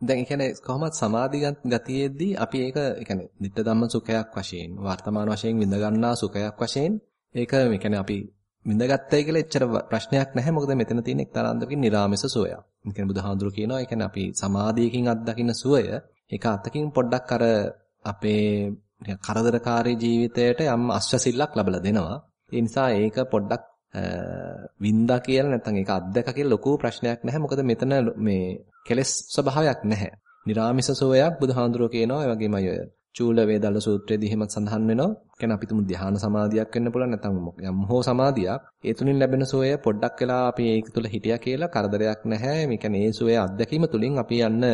දැන් ඒ කියන්නේ කොහොමත් සමාධි ගතියේදී අපි ඒක ඒ කියන්නේ ditta ධම්ම සුඛයක් වශයෙන් වර්තමාන වශයෙන් විඳ ගන්නා සුඛයක් වශයෙන් ඒක ඒ කියන්නේ අපි විඳගත්තයි කියලා එච්චර ප්‍රශ්නයක් නැහැ මොකද මෙතන තියෙන එක්තරා අන්දමකින් නිර්ාමස සුවයක්. ඒ කියන්නේ බුදුහාඳුරු කියනවා ඒ කියන්නේ අපි සමාධියකින් අත්දකින්න සුවය ඒක අතකින් පොඩ්ඩක් අර අපේ කරදරකාරී ජීවිතයට යම් අස්වැසිල්ලක් ලැබලා දෙනවා. ඒ නිසා ඒක පොඩ්ඩක් වින්දා කියලා නැත්නම් ඒක අත්දැක කියලා ලොකු ප්‍රශ්නයක් නැහැ. මොකද මෙතන මේ කෙලෙස් ස්වභාවයක් නැහැ. නිරාමිස සෝයක් බුදුහාඳුරෝ කියනවා ඒ වගේමයි ඔය. චූල වේදල සූත්‍රයේදී එහෙමත් සඳහන් වෙනවා. කියන්නේ අපි තුමු ධ්‍යාන සමාධියක් වෙන්න පුළුවන් නැත්නම් යම් හෝ සමාධියක්. ඒ තුලින් ලැබෙන සෝය පොඩ්ඩක් වෙලා අපි ඒක තුල හිටියා කියලා කරදරයක් නැහැ. මේ කියන්නේ ඒ සෝය අත්දැකීම තුලින් අපි යන්න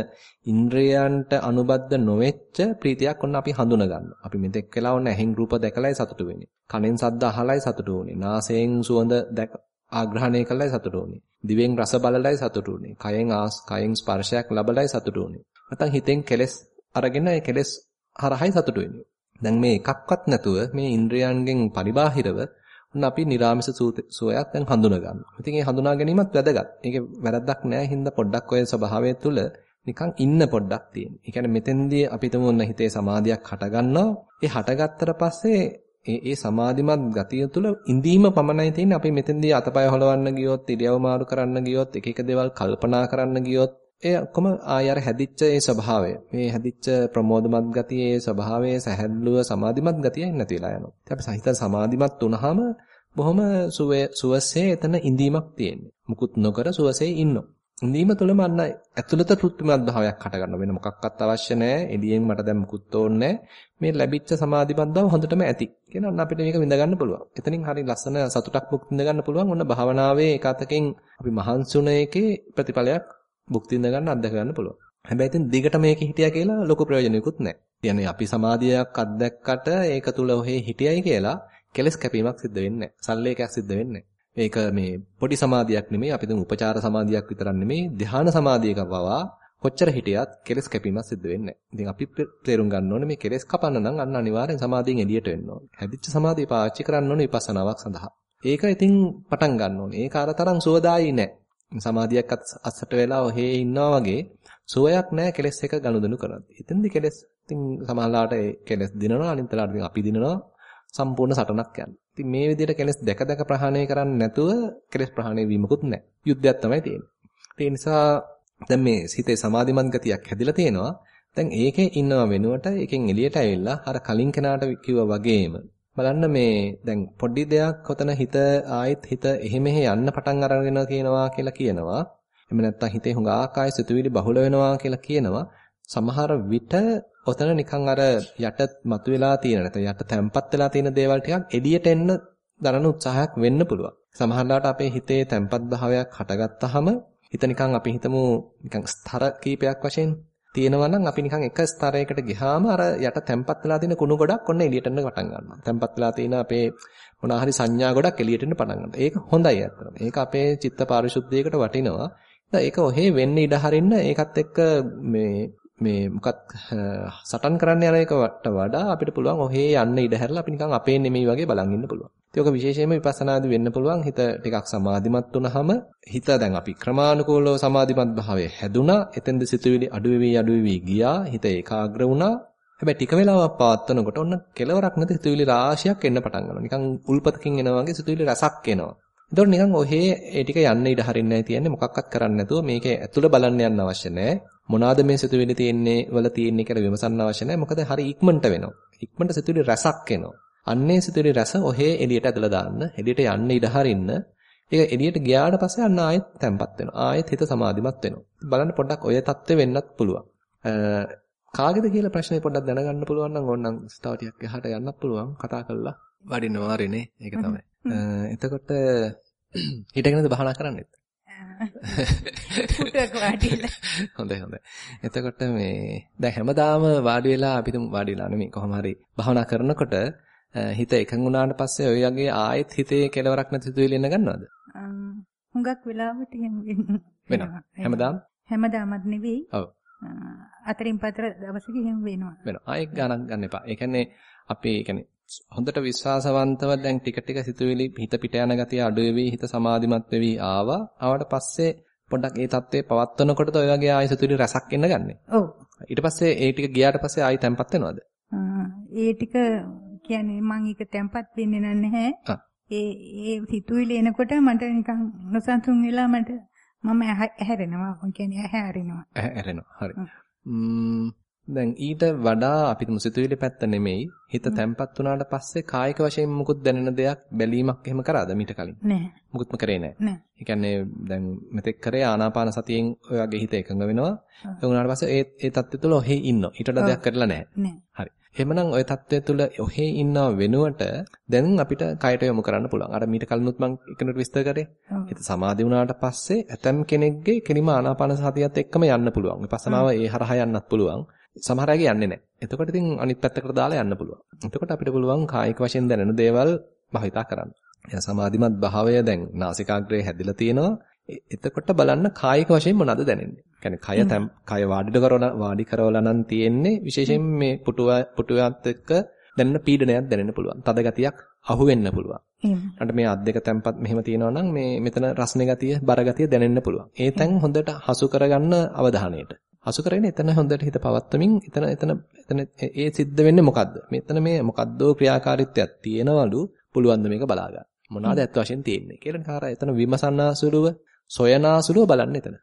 ඉන්ද්‍රයන්ට අනුබද්ධ නොවෙච්ච ප්‍රීතියක් ඔන්න අපි හඳුන ගන්නවා. අපි මෙතෙක් වෙලා ඔන්න ඇහෙන් රූප දැකලායි සතුටු වෙන්නේ. කනෙන් ශබ්ද අහලායි සතුටු වුනේ. නාසයෙන් සුවඳ දැක ආග්‍රහණය කළායි සතුටු වෙන්නේ. දිවෙන් රස බලලයි සතුටු වෙන්නේ. කයෙන් ආස් කයෙන් ස්පර්ශයක් ලබලයි සතුටු වෙන්නේ. නැත්නම් හිතෙන් කෙලස් අරගෙන ඒ කෙලස් හරහයි සතුටු වෙන්නේ. දැන් මේ එකක්වත් නැතුව මේ ඉන්ද්‍රයන්ගෙන් පරිබාහිරව ඔන්න අපි නිරාමිස සෝයක් දැන් හඳුනා ගන්නවා. ඉතින් මේ හඳුනා ගැනීමත් වැදගත්. ඒකේ වැරද්දක් නැහැ. හින්දා පොඩ්ඩක් ඔය ස්වභාවය තුළ නිකන් ඉන්න පොඩ්ඩක් තියෙන. ඒ කියන්නේ මෙතෙන්දී අපි තුමුන්න හිතේ සමාධියක් හටගන්නවා. ඒ හටගත්තට පස්සේ ඒ ඒ සමාධිමත් ගතිය තුළ ඉඳීම පමණයි තියෙන්නේ. අපි මෙතෙන්දී අතපය හොලවන්න ගියොත්, ඉරියව් මාරු කරන්න ගියොත්, එක එක දේවල් කල්පනා කරන්න ගියොත් ඒ ඔක්කොම ආය අර හැදිච්ච ඒ ස්වභාවය. මේ හැදිච්ච ප්‍රමෝදමත් ගතිය, ඒ ස්වභාවයේ සැහැල්ලුව සමාධිමත් ගතිය නැති වෙලා යනවා. ඉතින් අපි සහිත සමාධිමත් වුණාම බොහොම සුවසේ එතන ඉඳීමක් තියෙන්නේ. මුකුත් නොකර සුවසේ ඉන්නවා. ඉඳීම තුළම අන්න ඇතුළත තෘප්තිමත් භාවයක් හට ගන්න වෙන මොකක්වත් අවශ්‍ය නැහැ. එළියෙන් මට දැන් මුකුත් ඕනේ මේ ලැබිච්ච සමාධිමත් බව හොඳටම ඇති. කියන අන්න අපිට මේක විඳ ගන්න පුළුවන්. එතනින් හරි ලස්සන සතුටක් මුක්ති විඳ ගන්න පුළුවන්. ඔන්න භාවනාවේ එකතකින් අපි මහන්සුන එකේ ප්‍රතිඵලයක් භුක්ති විඳ ගන්න අත්දැක ගන්න පුළුවන්. හැබැයි ඉතින් දිගට මේකේ හිටියා කියලා ලොකු ප්‍රයෝජනයකුත් නැහැ. කියන්නේ අපි සමාධියක් අත්දැක්කට ඒක තුල ඔහේ හිටියයි කියලා කෙලස් කැපීමක් සිද්ධ වෙන්නේ නැහැ. සල්ලේකයක් සිද්ධ වෙන්නේ මේක මේ පොඩි සමාධියක් නෙමෙයි අපි තුන් උපචාර සමාධියක් විතරක් නෙමෙයි ධ්‍යාන සමාධියක පවා කොච්චර හිටියත් කෙලස් කැපීමක් සිද්ධ වෙන්නේ නැහැ. ඉතින් අපි තේරුම් ගන්න ඕනේ මේ කෙලස් කපන්න නම් අන්න අනිවාර්යෙන් සමාධියෙන් එළියට වෙන්න ඕනේ. හැදිච්ච සමාධිය පාවිච්චි කරන්න ඕනේ විපස්සනාවක් සඳහා. ඒක ඉතින් පටන් ගන්න ඕනේ. ඒක අර තරම් සුවදායි නැහැ. සමාධියක් අස්සට වෙලා ඔහේ ඉන්නවා වගේ සුවයක් නැහැ කෙලස් එක ගනුදෙනු කරද්දී. එතෙන්දි කෙලස් ඉතින් සමහරලාට ඒ කෙලස් දිනනවා අනිත් වෙලාවට අපි දිනනවා සම්පූර්ණ සටනක් යනවා. ඉතින් මේ විදිහට කෙලස් දැක දැක ප්‍රහාණය කරන්නේ නැතුව කෙලස් ප්‍රහාණය වීමකුත් නැහැ. යුද්ධයක් තමයි තියෙන්නේ. ඒ නිසා දැන් මේ සිතේ සමාධිමත් ගතියක් හැදිලා තියෙනවා. දැන් ඒකේ ඉන්නව වෙනුවට එකෙන් එළියට ඇවිල්ලා අර කලින් කෙනාට කිව්වා වගේම බලන්න මේ දැන් පොඩි දෙයක් කොතන හිත ආයෙත් හිත එහෙ මෙහෙ යන්න පටන් අරගෙන කියනවා කියලා කියනවා. එහෙම නැත්නම් හිතේ හුඟ ආකාය සිතුවිලි බහුල වෙනවා කියලා කියනවා. සමහර විට ඔතන නිකන් අර යට මතුවලා තියෙන නැත්නම් යට තැම්පත් වෙලා තියෙන දේවල් ටිකක් එළියට එන්න දරන උත්සාහයක් වෙන්න පුළුවන්. සමහරවිට අපේ හිතේ තැම්පත් භාවයක් හටගත්තාම හිත නිකන් අපි හිතමු නිකන් ස්තර කීපයක් වශයෙන් තියෙනවා නම් අපි නිකන් එක ස්තරයකට ගියාම අර යට තැම්පත් වෙලා තියෙන කුණු ගොඩක් ඔන්න එළියට එන්න පටන් ගන්නවා. තැම්පත් වෙලා තියෙන අපේ මොනවා හරි සංඥා ගොඩක් එළියට එන්න පටන් ගන්නවා. ඒක හොඳයි අත්‍තරම. ඒක අපේ චිත්ත පාරිශුද්ධියකට වටිනවා. ඒක ඔහේ වෙන්න ඉඩ හරින්න ඒකත් එක්ක මේ මේ මොකක් සටන් කරන්න යන එකට වඩා අපිට පුළුවන් ඔහේ යන්න ඉඩ හැරලා අපි නිකන් අපේ නෙමෙයි වගේ බලන් ඉන්න පුළුවන්. ඒක විශේෂයෙන්ම විපස්සනාදී වෙන්න පුළුවන් හිත ටිකක් සමාධිමත් වුනහම හිත දැන් අපි ක්‍රමානුකූලව සමාධිමත් භාවය හැදුනා. එතෙන්ද සිතුවිලි අඩු වෙවි අඩු වෙවි ගියා. හිත ඒකාග්‍ර වුණා. හැබැයි ටික වෙලාවක් පවත්වනකොට ඔන්න කෙලවරක් නැති සිතුවිලි රාශියක් එන්න පටන් ගන්නවා. නිකන් උල්පතකින් එනවා වගේ සිතුවිලි රසක් එනවා. එතකොට නිකන් ඔහේ ඒ ටික යන්න ඉඩ හරින්නේ නැහැ තියන්නේ මොකක්වත් කරන්න නැතුව මේකේ ඇතුළ බලන්න යන්න අවශ්‍ය නැහැ. මොනවාද මේ සිතුවිලි තියෙන්නේ වල තියෙන්නේ කියලා විමසන්න අවශ්‍ය නැහැ. මොකද හරි ඉක්මනට වෙනවා. ඉක්මනට සිතුවිලි රසක් එනවා. අන්නේ සිතුවිලි රස ඔහේ එළියට ඇදලා දාන්න. එළියට යන්න ඉඩ හරින්න. ඒක එළියට ගියාට පස්සේ අන්න ආයෙත් තැම්පත් වෙනවා. ආයෙත් හිත සමාධිමත් වෙනවා. බලන්න පොඩ්ඩක් ඔය தත්ත්වෙ වෙන්නත් පුළුවන්. කාගේද කියලා ප්‍රශ්නේ පොඩ්ඩක් දැනගන්න පුළුවන් නම් ඕනනම් තව ටිකක් එහාට යන්නත් පුළුවන්. කතා කරලා වඩිනවා රෙනේ. ඒක තමයි. එතකොට හිටගෙනද භාවනා කරන්නේත්? පුටුවක වාඩිලා. හොඳයි හොඳයි. එතකොට මේ දැන් හැමදාම වාඩි වෙලා අපි වාඩි වෙලා නෙමෙයි කොහොම හරි භාවනා කරනකොට හිත එකඟ වුණාට පස්සේ ඔය වගේ ආයෙත් හිතේ කෙලවරක් නැති සිතුවිලි එන්න ගන්නවද? හුඟක් වෙලාවට එහෙම වෙනවා. හැමදාම? හැමදාමත් නෙවෙයි. ඔව්. අතරින් පතර දවසක එහෙම වෙනවා. වෙනවා. ආයෙත් ගණන් ගන්න එපා. ඒ කියන්නේ අපි ඒ කියන්නේ හොඳට විශ්වාසවන්තව දැන් ටික ටික සිතුවිලි හිත පිට යන ගතිය අඩු වෙවි හිත සමාධිමත් වෙවි ආවා. ආවට පස්සේ පොඩ්ඩක් ඒ தත්ත්වේ පවත්වනකොටද ඔය වගේ ආයෙ සිතුවිලි රසක් එන්න ගන්නෙ. ඔව්. ඊට පස්සේ ඒ ටික ගියාට පස්සේ ආයෙ තැම්පත් වෙනවද? ඒ ටික කියන්නේ මම ඒක තැම්පත් වෙන්නේ නැහැ. ඒ ඒ සිතුවිලි එනකොට මට නිකන් නොසන්සුන් වෙලා මට මම ඇහැරෙනවා. කියන්නේ ඇහැරෙනවා. ඇහැරෙනවා. හරි. දැන් ඊට වඩා අපි තුමු සිතුවිලි පැත්ත නෙමෙයි හිත තැම්පත් වුණාට පස්සේ කායික වශයෙන් මුකුත් දැනෙන දෙයක් බැලීමක් එහෙම කරාද මීට කලින්? නෑ මුකුත්ම කරේ නෑ නෑ ඒ කියන්නේ දැන් මෙතෙක් කරේ ආනාපාන සතියෙන් ඔය වගේ හිත එකඟ වෙනවා. ඒ වුණාට පස්සේ ඒ ඒ தත්ත්වය තුළ ඔහේ ඉන්නවා. ඊටට දෙයක් කරලා නෑ හරි. එහෙමනම් ওই தත්ත්වය තුළ ඔහේ ඉන්නව වෙනුවට දැන් අපිට කයට යොමු කරන්න පුළුවන්. අර මීට කලිනුත් මම එකනට විස්තර කරේ. හිත සමාධි වුණාට පස්සේ ඇතම් කෙනෙක්ගේ කෙලිම ආනාපාන සතියත් එක්කම යන්න පුළුවන්. විපස්සනාව ඒ හරහා යන්නත් පුළුවන්. සමහර අයගේ යන්නේ නැහැ. එතකොට ඉතින් අනිත් පැත්තකට දාලා යන්න පුළුවන්. එතකොට අපිට පුළුවන් කායික වශයෙන් දැනෙන දේවල් භාවිතා කරන්න. එයා සමාධිමත් භාවය දැන් නාසිකාග්‍රේ හැදිලා තියෙනවා. එතකොට බලන්න කායික වශයෙන් මොනවද දැනෙන්නේ? කියන්නේ කය තැම් කය වාඩිද කරවලා වාඩි කරවලා නම් තියෙන්නේ විශේෂයෙන් මේ පුටුව පුටුවත් එක්ක දැනෙන පීඩනයක් දැනෙන්න පුළුවන්. තද ගතියක් අහු වෙන්න පුළුවන්. ඊට මේ අත් දෙක තැම්පත් මෙහෙම තියෙනවා නම් මේ මෙතන රස්නේ ගතිය, බර ගතිය දැනෙන්න පුළුවන්. ඒ තැන් හොඳට හසු කරගන්න අවධානයට. හසු කරගෙන එතන හොඳට හිත පවත්වමින් එතන එතන එතන ඒ සිද්ධ වෙන්නේ මොකද්ද? මෙතන මේ මොකද්දෝ ක්‍රියාකාරීත්වයක් තියෙනවලු පුළුවන් ද මේක බලා ගන්න. මොනවාද ඇත්ත වශයෙන් තියෙන්නේ කියලා නිකාර එතන විමසන්නාසුලුව සොයනාසුලුව බලන්න එතන.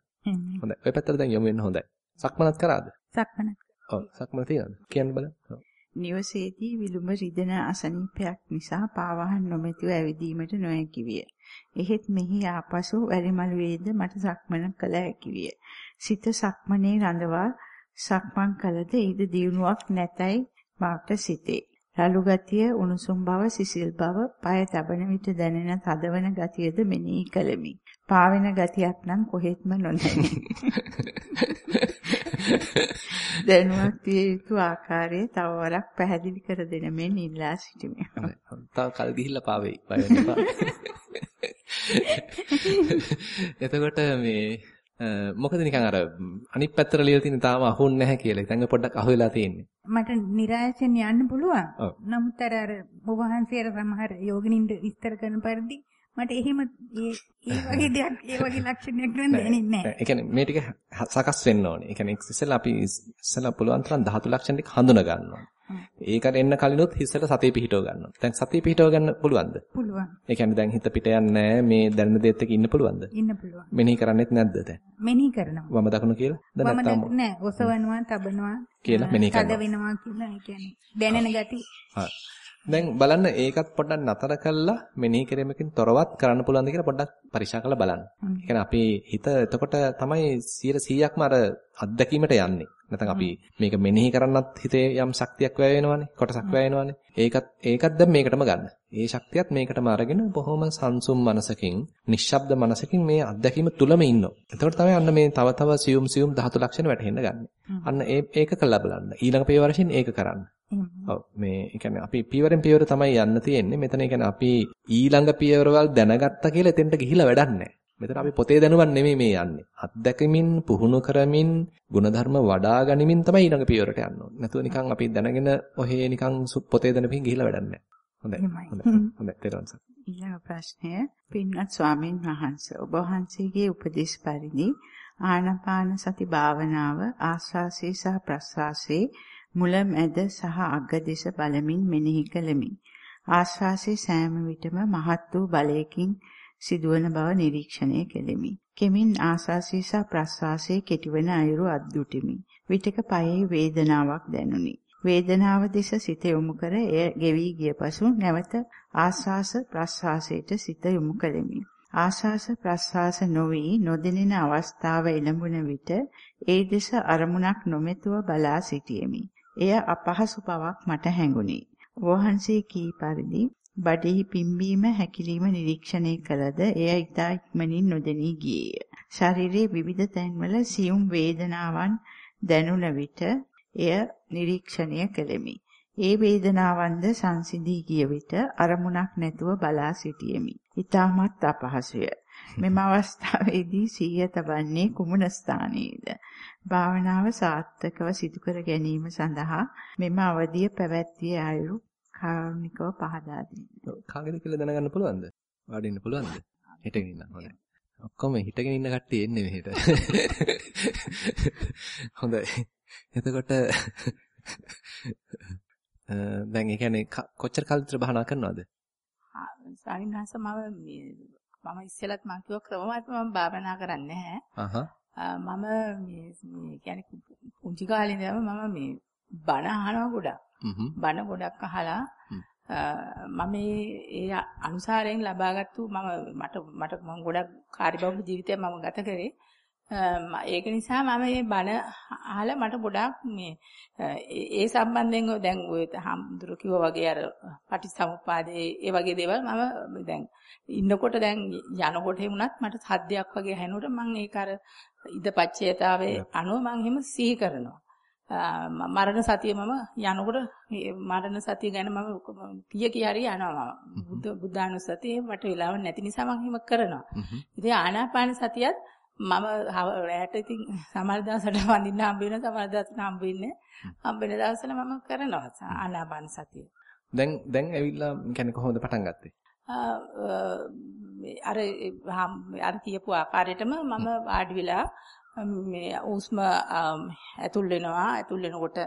හොඳයි. ඔය පැත්තට දැන් යමු වෙන්න හොඳයි. සක්මනත් කරාද? සක්මනත්. ඔව් සක්මන තියනද? කියන්න බලන්න. නිවසේදී විලුඹ රිදෙන අසනීපයක් නිසා පාවහන් නොමැතිව ඇවිදීමට නොහැකි විය. එහෙත් මෙහි ආපසු වැලිමලුවේද මට සක්මන කළ හැකි විය. සිත සක්මනේ රඳවා සක්මන් කළද ඊද දියුණුවක් නැතයි මාට සිතේ. රළු ගතිය, උණුසුම් බව, සිසිල් බව, পায় තබන විට දැනෙන තදවන ගතියද මෙනෙහි කළෙමි. පාවෙන ගතියක් නම් කොහෙත්ම නොදැනේ. දැනුවත් විය යුතු ආකාරයේ තව වරක් පැහැදිලි කර දෙන මෙන් ඉල්ලා සිටිමි. තව කල් ගිහිල්ලා පාවෙයි. එතකොට මේ මොකද නිකන් අර අනිත් පැත්තට ලියලා තියෙන තාම අහුන්නේ නැහැ කියලා. ඉතින් පොඩ්ඩක් අහුවෙලා තියෙන්නේ. මට નિરાයයෙන් යන්න පුළුවන්. නමුත් අර අර වහන්සේට සමහර යෝගිනින්ද විස්තර කරන පරිදි මට එහෙම ඒ වගේ දෙයක් ඒ වගේ ලක්ෂණයක් නම් දැනෙන්නේ නැහැ. ඒ කියන්නේ මේ ටික සකස් වෙන්න ඕනේ. ඒ කියන්නේ ඉස්සෙල්ලා අපි ඉස්සෙල්ලා පුළුවන් තරම් ධාතු ලක්ෂණ ටික හඳුනා ගන්නවා. ඒකට එන්න කලිනුත් හිස්සට සතිය පිහිටව ගන්නවා. දැන් සතිය පිහිටව ගන්න පුළුවන්ද? පුළුවන්. ඒ කියන්නේ දැන් හිත පිට යන්නේ මේ දැනෙන දේත් එක්ක ඉන්න පුළුවන්ද? ඉන්න පුළුවන්. මෙනෙහි කරන්නේත් නැද්ද දැන්? මෙනෙහි කරනවා. වම දකුණු කියලා? දැන් නැත්තම් නෑ. ඔසවනවා, තබනවා කියලා මෙනෙහි කරනවා. තද වෙනවා කියලා ඒ කියන්නේ දැනෙන ගති. හරි. දැන් බලන්න ඒකත් පොඩ්ඩක් නතර කළා මෙනෙහි කිරීමකින් තොරවත් කරන්න පුළුවන්ද කියලා පොඩ්ඩක් පරීක්ෂා කරලා බලන්න. ඒ කියන්නේ අපේ හිත එතකොට තමයි 100%ක්ම අර අත්දැකීමට යන්නේ. නැත්නම් අපි මේක මෙනෙහි කරන්නත් හිතේ යම් ශක්තියක් වැය වෙනවනේ. කොටසක් වැය වෙනවනේ. ඒකත් ඒකත් දැන් මේකටම ගන්න. ඒ ශක්තියත් මේකටම අරගෙන බොහොම සංසුම් මනසකින්, නිශ්ශබ්ද මනසකින් මේ අත්දැකීම තුලම ඉන්නවා. එතකොට තමයි අන්න මේ තව තව සියුම් සියුම් ධාතු ලක්ෂණ වැටහෙන්න ගන්න. අන්න ඒක කළා බලන්න. ඊළඟ පේවරකින් ඒක කරන්න. ඔව් මේ කියන්නේ අපි පියවරෙන් පියවර තමයි යන්න තියෙන්නේ. මෙතන කියන්නේ අපි ඊළඟ පියවරවල් දැනගත්තා කියලා එතෙන්ට ගිහිලා වැඩක්. මෙතන අපි පොතේ දැනුවක් නෙමෙයි මේ යන්නේ. අත්දැකීමින් පුහුණු කරමින් ಗುಣධර්ම වඩා ගනිමින් තමයි ඊළඟ පියවරට යන්න ඕනේ. නැතුව නිකන් අපි දැනගෙන ඔහේ නිකන් පොතේ දැනපින් ගිහිලා වැඩක් නැහැ. හොඳයි. හොඳයි. හොඳයි. තේරුණා. ඊළඟ ප්‍රශ්නය පින්වත් ස්වාමින් වහන්සේ ඔබ වහන්සේගේ උපදේශ පරිදි ආනාපාන සති භාවනාව ආස්වාසේ සහ ප්‍රස්වාසේ මුල මැද සහ අග දෙස බලමින් මෙනෙහි කළෙමි. ආශ්වාසයේ සෑම විටම මහත් වූ බලයකින් සිදුවන බව නිරීක්ෂණය කෙලිමි. කෙමින් ආශ්වාසයේ සහ ප්‍රශ්වාසයේ කෙටිවන අයුරු අද්දුටිමි. විටක පයේ වේදනාවක් දැනුනි. වේදනාව දෙස සිත යොමු කර එය ගෙවි ගිය පසු නැවත ආශ්වාස ප්‍රශ්වාසයට සිත යොමු කළෙමි. ආශ්වාස ප්‍රශ්වාස නොවි නොදෙනෙන අවස්ථාව එළඹුණ විට ඒ දෙස අරමුණක් නොමැතුව බලා සිටියෙමි. එය අපහසු බවක් මට හැඟුණි. වහන්සේ කී පරිදි බඩෙහි පිම්බීම හැකිලිම නිරීක්ෂණය කළද එය ඊතා ඉක්මනින් නොදෙනී ගියේය. ශරීරයේ විවිධ තැන්වල සියුම් වේදනාවන් දැනුණ විට එය නිරීක්ෂණය කළෙමි. ඒ වේදනාවන්ද සංසිඳී ගිය විට අරමුණක් නැතුව බලා සිටියෙමි. ඊටමත් අපහසුය. මෙම අවස්ථාවේදී සිහිය තබන්නේ කුමන ස්ථානයේද? භාවනාව සාර්ථකව සිදු කර ගැනීම සඳහා මෙම අවධිය පැවැත්විය අයුරු කාරුණිකව පහදා දෙන්න. කාගෙද කියලා දැනගන්න පුළුවන්ද? වාඩි වෙන්න පුළුවන්ද? හිටගෙන ඉන්න. හොඳයි. ඔක්කොම හිටගෙන ඉන්න කට්ටිය එන්නේ මෙහෙට. හොඳයි. එතකොට දැන් ඒ කියන්නේ කොච්චර කාලෙ විතර භාවනා කරනවද? වහන්සේ මම මම ඉස්සෙල්ලත් මම කිව්ව ක්‍රමවත් මම භාවනා කරන්නේ නැහැ. මම මේ මේ කියන්නේ පුංචි කාලේ ඉඳන්ම මම මේ බණ අහනවා ගොඩක්. බණ ගොඩක් අහලා මම ඒ අනුසාරයෙන් ලබාගත්තු මම මට මට මම ගොඩක් කාර්යබහුල ජීවිතයක් මම ගත කරේ. ඒක නිසා මම මේ බණ අහලා මට ගොඩාක් මේ ඒ සම්බන්ධයෙන් දැන් ඔය හම්දුර කිව්වා වගේ අර පටිච්චසමුප්පාදේ ඒ වගේ දේවල් මම දැන් ඉන්නකොට දැන් යනකොට වුණත් මට සද්දයක් වගේ ඇහෙනකොට මම ඒක අර ඉදපච්චේතාවේ අනුව මම එහෙම සිහි කරනවා. මරණ සතිය මම යනකොට මරණ සතිය ගැන මම කිය කිය හරි යනවා. බුද්ධ බුද්ධානුස්සතිය මට වෙලාවක් නැති නිසා මම එහෙම කරනවා. ඉතින් ආනාපාන සතියත් මම රැට ඉතින් සමහර දවසට වඳින්න හම්බ වෙන සමහර දවසට හම්බ වෙන්නේ. හම්බ වෙන දවසට මම කරනවා ආනාපාන සතිය. දැන් දැන් ඇවිල්ලා කියන්නේ කොහොමද පටන් ගත්තේ? අර අර කියපු ආකාරයටම මම වාඩි වෙලා මේ උස්ම ඇතුල් වෙනවා ඇතුල් වෙනකොට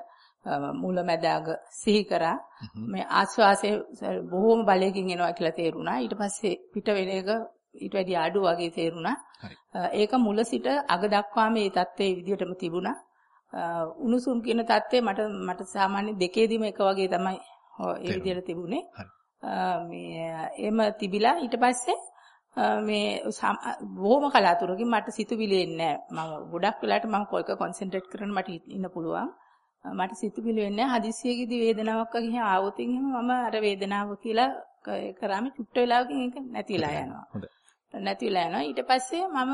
මූලමැදාග සිහි කරා මේ ආස්වාසයේ බොහොම බලයකින් එනවා කියලා තේරුණා ඊට පස්සේ පිට වෙන එක ඊට වැඩි අඩු වගේ තේරුණා ඒක මුල සිට අග දක්වාම මේ தත්ත්වයේ විදිහටම තිබුණා උණුසුම් කියන தත්ත්වය මට මට සාමාන්‍ය දෙකේදීම එක වගේ තමයි ඒ විදිහට තිබුණේ මේ එම තිබිලා ඊට පස්සේ මේ බොහොම කලාතුරකින් මට සිතුවිලි එන්නේ නැහැ. මම ගොඩක් වෙලාවට මම කොල්ක කොන්සන්ට්‍රේට් කරන්න මට ඉන්න පුළුවන්. මට සිතුවිලි වෙන්නේ නැහැ. හදිස්සියේදී වේදනාවක් වගේ ආවොත් මම අර වේදනාව කියලා කරාම චුට්ට වෙලාවකින් ඒක නැතිලා යනවා. නැතිලා යනවා. ඊට පස්සේ මම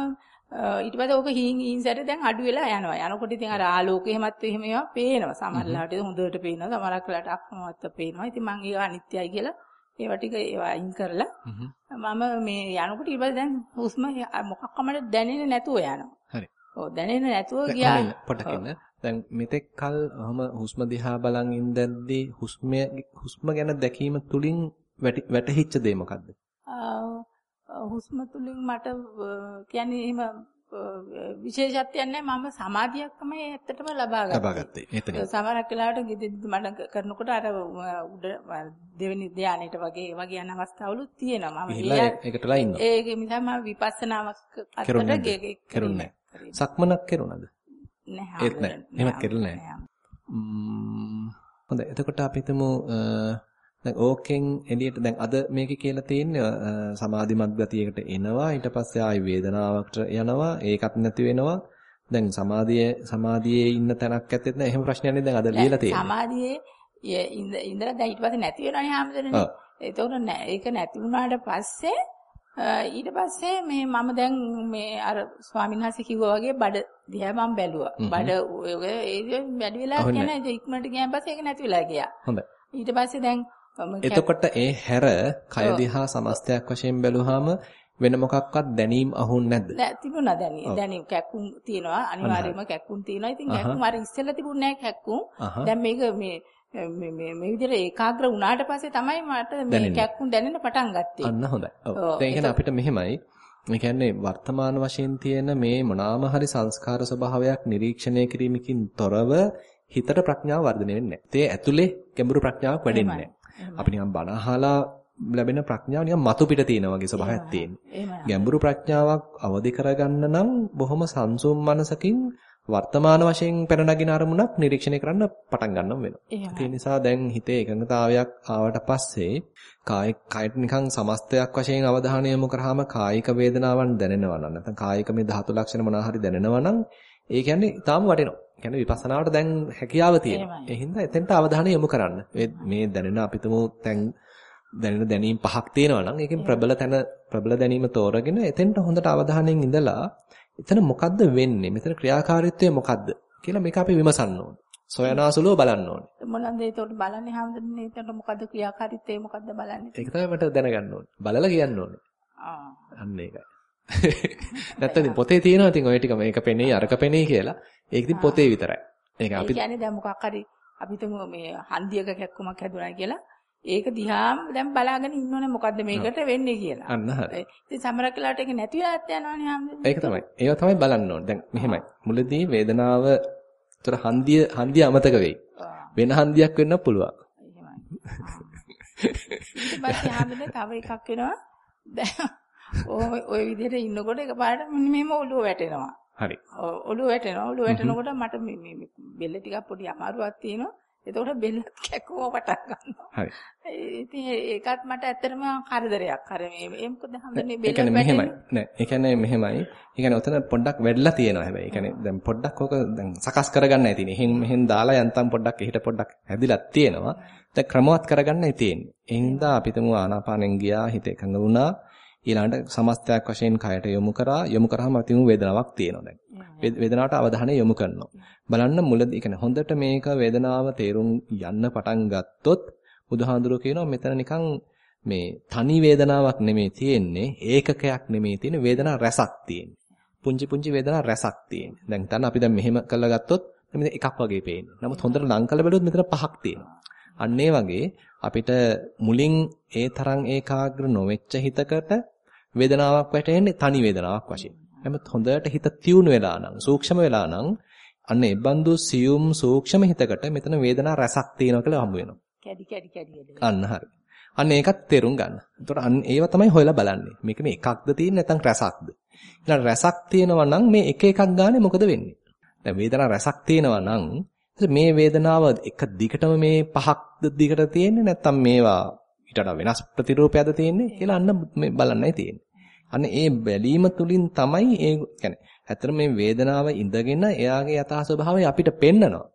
ඊට පස්සේ ඕක හීන් හීන් සැර දැන් අඩු වෙලා යනවා. යනකොට ඉතින් අර ආලෝකය හැමත් එහෙම ඒවා පේනවා. සමහරලාට හොඳට පේනවා. සමහරක් වෙලාට අක්‍රමවත් පේනවා. ඉතින් මම ඒක අනිත්‍යයි කියලා ඒවා ටික ඒවා අයින් කරලා මම මේ යනකොට ඊපස්සේ දැන් හුස්ම මොකක්ම දැනෙන්නේ නැතුව යනවා. හරි. ඔව් දැනෙන්නේ නැතුව ගියා. පොටකින් දැන් මෙතෙක් කල ඔහම හුස්ම දිහා බලන් ඉඳද්දී හුස්ම හුස්ම ගැන දැකීම තුලින් වැටහිච්ච දේ මොකද්ද? හුස්ම තුලින් මට කියන්නේ එහෙම විශේෂත්වයක් නැහැ මම සමාධියක් තමයි ඇත්තටම ලබා ගත්තේ. ලබා ගත්තේ. එතන. සමහරක් වෙලාවට ගෙදෙද්දි මට කරනකොට අර උඩ දෙවෙනි ධානයට වගේ වගේ යන අවස්ථාවලුත් තියෙනවා. මම ඒකටලා ඉන්නවා. ඒක නිසා මම විපස්සනාවක් අතට කෙරුන්නේ සක්මනක් කෙරුණාද? නැහැ. ඒත් නැහැ. එහෙමත් කෙරෙන්නේ නැහැ. හොඳයි. එතකොට අපි හිතමු දැන් ඕකෙන් එළියට දැන් අද මේකේ කියලා තියෙන්නේ සමාධිමත් ගතියකට එනවා. ඊට පස්සේ ආයි වේදනාවකට යනවා. ඒකත් නැති වෙනවා. දැන් සමාධියේ සමාධියේ ඉන්න තැනක් ඇත්තෙත් නැහැ. එහෙම ප්‍රශ්නයක් නේ දැන් අද ලියලා තියෙන්නේ සමාධියේ ඉඳලා දැන් ඊට පස්සේ නැති වෙනවනේ හැමදෙරනේ. ඒතකොට ඒක නැති වුණාට පස්සේ ඊට පස්සේ මේ මම දැන් මේ අර ස්වාමීන් වහන්සේ කිව්වා වගේ බඩ දිහා මම බැලුවා. බඩ ඒ වැඩි වෙලා කියන්නේ ඉක්මනට ගියන් පස්සේ ඒක නැති වෙලා ගියා. හොඳයි. ඊට පස්සේ දැන් එතකොට ඒ හැර කය දිහා සමස්තයක් වශයෙන් බැලුවාම වෙන මොකක්වත් දැනීම් අහුන්නේ නැද්ද? නෑ තිබුණා දැනීම. දැනීම කැක්කුම් තියෙනවා. අනිවාර්යයෙන්ම කැක්කුම් තියෙනවා. ඉතින් කැක්කුම් අර ඉස්සෙල්ලා තිබුණේ නෑ කැක්කුම්. දැන් මේක මේ මේ මේ මේ විදිහට ඒකාග්‍ර වුණාට පස්සේ තමයි මට මේ කැක්කුම් දැනෙන්න පටන් ගත්තේ. අන්න හොඳයි. ඔව්. කියන්නේ අපිට මෙහෙමයි. ඒ කියන්නේ වර්තමාන වශයෙන් තියෙන මේ මොනාම හරි සංස්කාර ස්වභාවයක් නිරීක්ෂණය කිරීමකින් තොරව හිතට ප්‍රඥාව වර්ධනය වෙන්නේ නැහැ. ඒ ඇතුලේ ගැඹුරු ප්‍රඥාවක් වැඩෙන්නේ නැහැ. අපි නිකන් බණ අහලා ලැබෙන ප්‍රඥාව නිකන් මතු පිට තියෙන වගේ ස්වභාවයක් තියෙනවා. ගැඹුරු ප්‍රඥාවක් අවදි කරගන්න නම් බොහොම සංසුම් මනසකින් වර්තමාන වශයෙන් පැන අරමුණක් නිරීක්ෂණය කරන්න පටන් ගන්නම් වෙනවා. ඒ නිසා දැන් හිතේ එකඟතාවයක් ආවට පස්සේ කාය කයට නිකන් සමස්තයක් වශයෙන් අවධානය යොමු කරාම කායික වේදනාවන් දැනෙනවා නම් නැත්නම් කායික මේ ධාතු ලක්ෂණ මොනවා හරි දැනෙනවා නම් ඒ කියන්නේ ඊටාම වටිනවා. කියන්නේ විපස්සනාවට දැන් හැකියාව තියෙනවා. ඒ හින්දා එතෙන්ට අවධානය යොමු කරන්න. මේ දැනෙන අපිටම දැන් දැනෙන දැනීම් පහක් තියෙනවා නම් ඒකෙන් ප්‍රබල තැන ප්‍රබල දැනීම තෝරගෙන එතෙන්ට හොඳට අවධානයෙන් ඉඳලා එතන මොකද්ද වෙන්නේ? මෙතන ක්‍රියාකාරීත්වය මොකද්ද කියලා මේක අපි විමසන්න ඕනේ. සොයනාසුලුව බලන්න ඕනේ. මොනවාද ඒකට බලන්නේ හැමදෙන්නේ එතන මොකද්ද ක්‍රියාකාරීත්වය මොකද්ද බලන්නේ? ඒක තමයි මට දැනගන්න ඕනේ. බලලා කියන්න ඕනේ. ආ. අන්න ඒකයි. නැත්තම් පොතේ තියෙනවා ඉතින් ඔය ටික මේක පෙනේ අරක පෙනේ කියලා. ඒක ඉතින් පොතේ විතරයි. ඒක අපි කියන්නේ දැන් මොකක් හරි අපිට මේ හන්දියක කැක්කමක් හැදුනා කියලා ඒක දිහාම දැන් බලාගෙන ඉන්නෝනේ මොකද්ද මේකට වෙන්නේ කියලා. අන්න හරි. ඉතින් සමහරක් වෙලාවට ඒක නැති වෙලාත් යනවනේ හැමදේම. ඒක තමයි. ඒව තමයි බලන්න ඕනේ. දැන් මෙහෙමයි. මුලදී වේදනාව ତොර හන්දිය හන්දිය අමතක වෙයි. වෙන හන්දියක් වෙන්න පුළුවන්. එහෙමයි. තව එකක් වෙනවා. ඔය ඔය විදිහට ඉන්නකොට එකපාරට මෙහෙම ඔළුව වැටෙනවා. හරි. ඔළුව වැටෙනවා. ඔළුව වැටෙනකොට මට මේ බෙල්ල ටිකක් පොඩි අමාරුවක් තියෙනවා. එතකොට බෙල්ල කැකුම පටන් ගන්නවා. හරි. ඉතින් ඒකත් මට ඇත්තටම කරදරයක්. අර මේ ඒ මොකද හැමදේම බෙල්ල වැටෙන්නේ. මෙහෙමයි. නෑ. ඒ කියන්නේ මෙහෙමයි. ඒ කියන්නේ ඔතන පොඩ්ඩක් වැඩිලා තියෙනවා හැබැයි. ඒ කියන්නේ දැන් පොඩ්ඩක් ඕක දැන් සකස් කරගන්නයි තියෙන්නේ. එහෙන් මෙහෙන් දාලා යන්තම් පොඩ්ඩක් එහෙට පොඩ්ඩක් හැදිලා තියෙනවා. දැන් ක්‍රමවත් කරගන්නයි තියෙන්නේ. ඒ හින්දා අපි තුමු ආනාපානෙන් ගියා හිත එකඟ වුණා. ඊළඟට සමස්තයක් වශයෙන් කයට යොමු කරා යොමු කරාම අපි වේදනාවක් තියෙනවා දැන්. වේදනාවට අවධානය යොමු කරනවා. බලන්න මුලදී කියන්නේ හොඳට මේක වේදනාව තේරුම් යන්න පටන් ගත්තොත් බුදුහාඳුරෝ කියනවා මෙතන නිකන් මේ තනි වේදනාවක් නෙමෙයි තියෙන්නේ ඒකකයක් නෙමෙයි තියෙන්නේ වේදනා රසක් තියෙන්නේ. පුංචි පුංචි වේදනා රසක් තියෙන්නේ. දැන් හිතන්න අපි දැන් මෙහෙම කරලා ගත්තොත් මෙතන එකක් වගේ පේන්නේ. නමුත් හොඳට ලං කළ බැලුවොත් මෙතන පහක් තියෙනවා. අන්න වගේ අපිට මුලින් ඒ තරම් ඒකාග්‍ර නොවෙච්ච හිතකට වේදනාවක් වැටෙන්නේ තනි වේදනාවක් වශයෙන්. නමුත් හොඳට හිත තියුණු වෙලා නම් සූක්ෂම වෙලා නම් අන්න ඒ බඳු සියුම් සූක්ෂම හිතකට මෙතන වේදනා රසක් තියෙනවා කියලා හම්බ වෙනවා. කැඩි කැඩි කැඩි අන්න හරි. අන්න ඒකත් තේරුම් ගන්න. එතකොට අන්න ඒව තමයි හොයලා බලන්නේ. මේක මේ එකක්ද තියෙන්නේ නැත්නම් රසක්ද? ඊළඟ රසක් තියෙනවා නම් මේ එක එකක් ගානේ මොකද වෙන්නේ? දැන් වේදනා රසක් තියෙනවා නම් මේ වේදනාව එක දිගටම මේ පහක් දිගට තියෙන්නේ නැත්නම් මේවා ඊට වඩා වෙනස් ප්‍රතිරූපයක්ද තියෙන්නේ කියලා අන්න මේ බලන්නයි තියෙන්නේ. අන්න ඒ බැලීම තුලින් තමයි ඒ කියන්නේ ඇත්තට මේ වේදනාව ඉඳගෙන එයාගේ යථා ස්වභාවය අපිට පෙන්නනවා.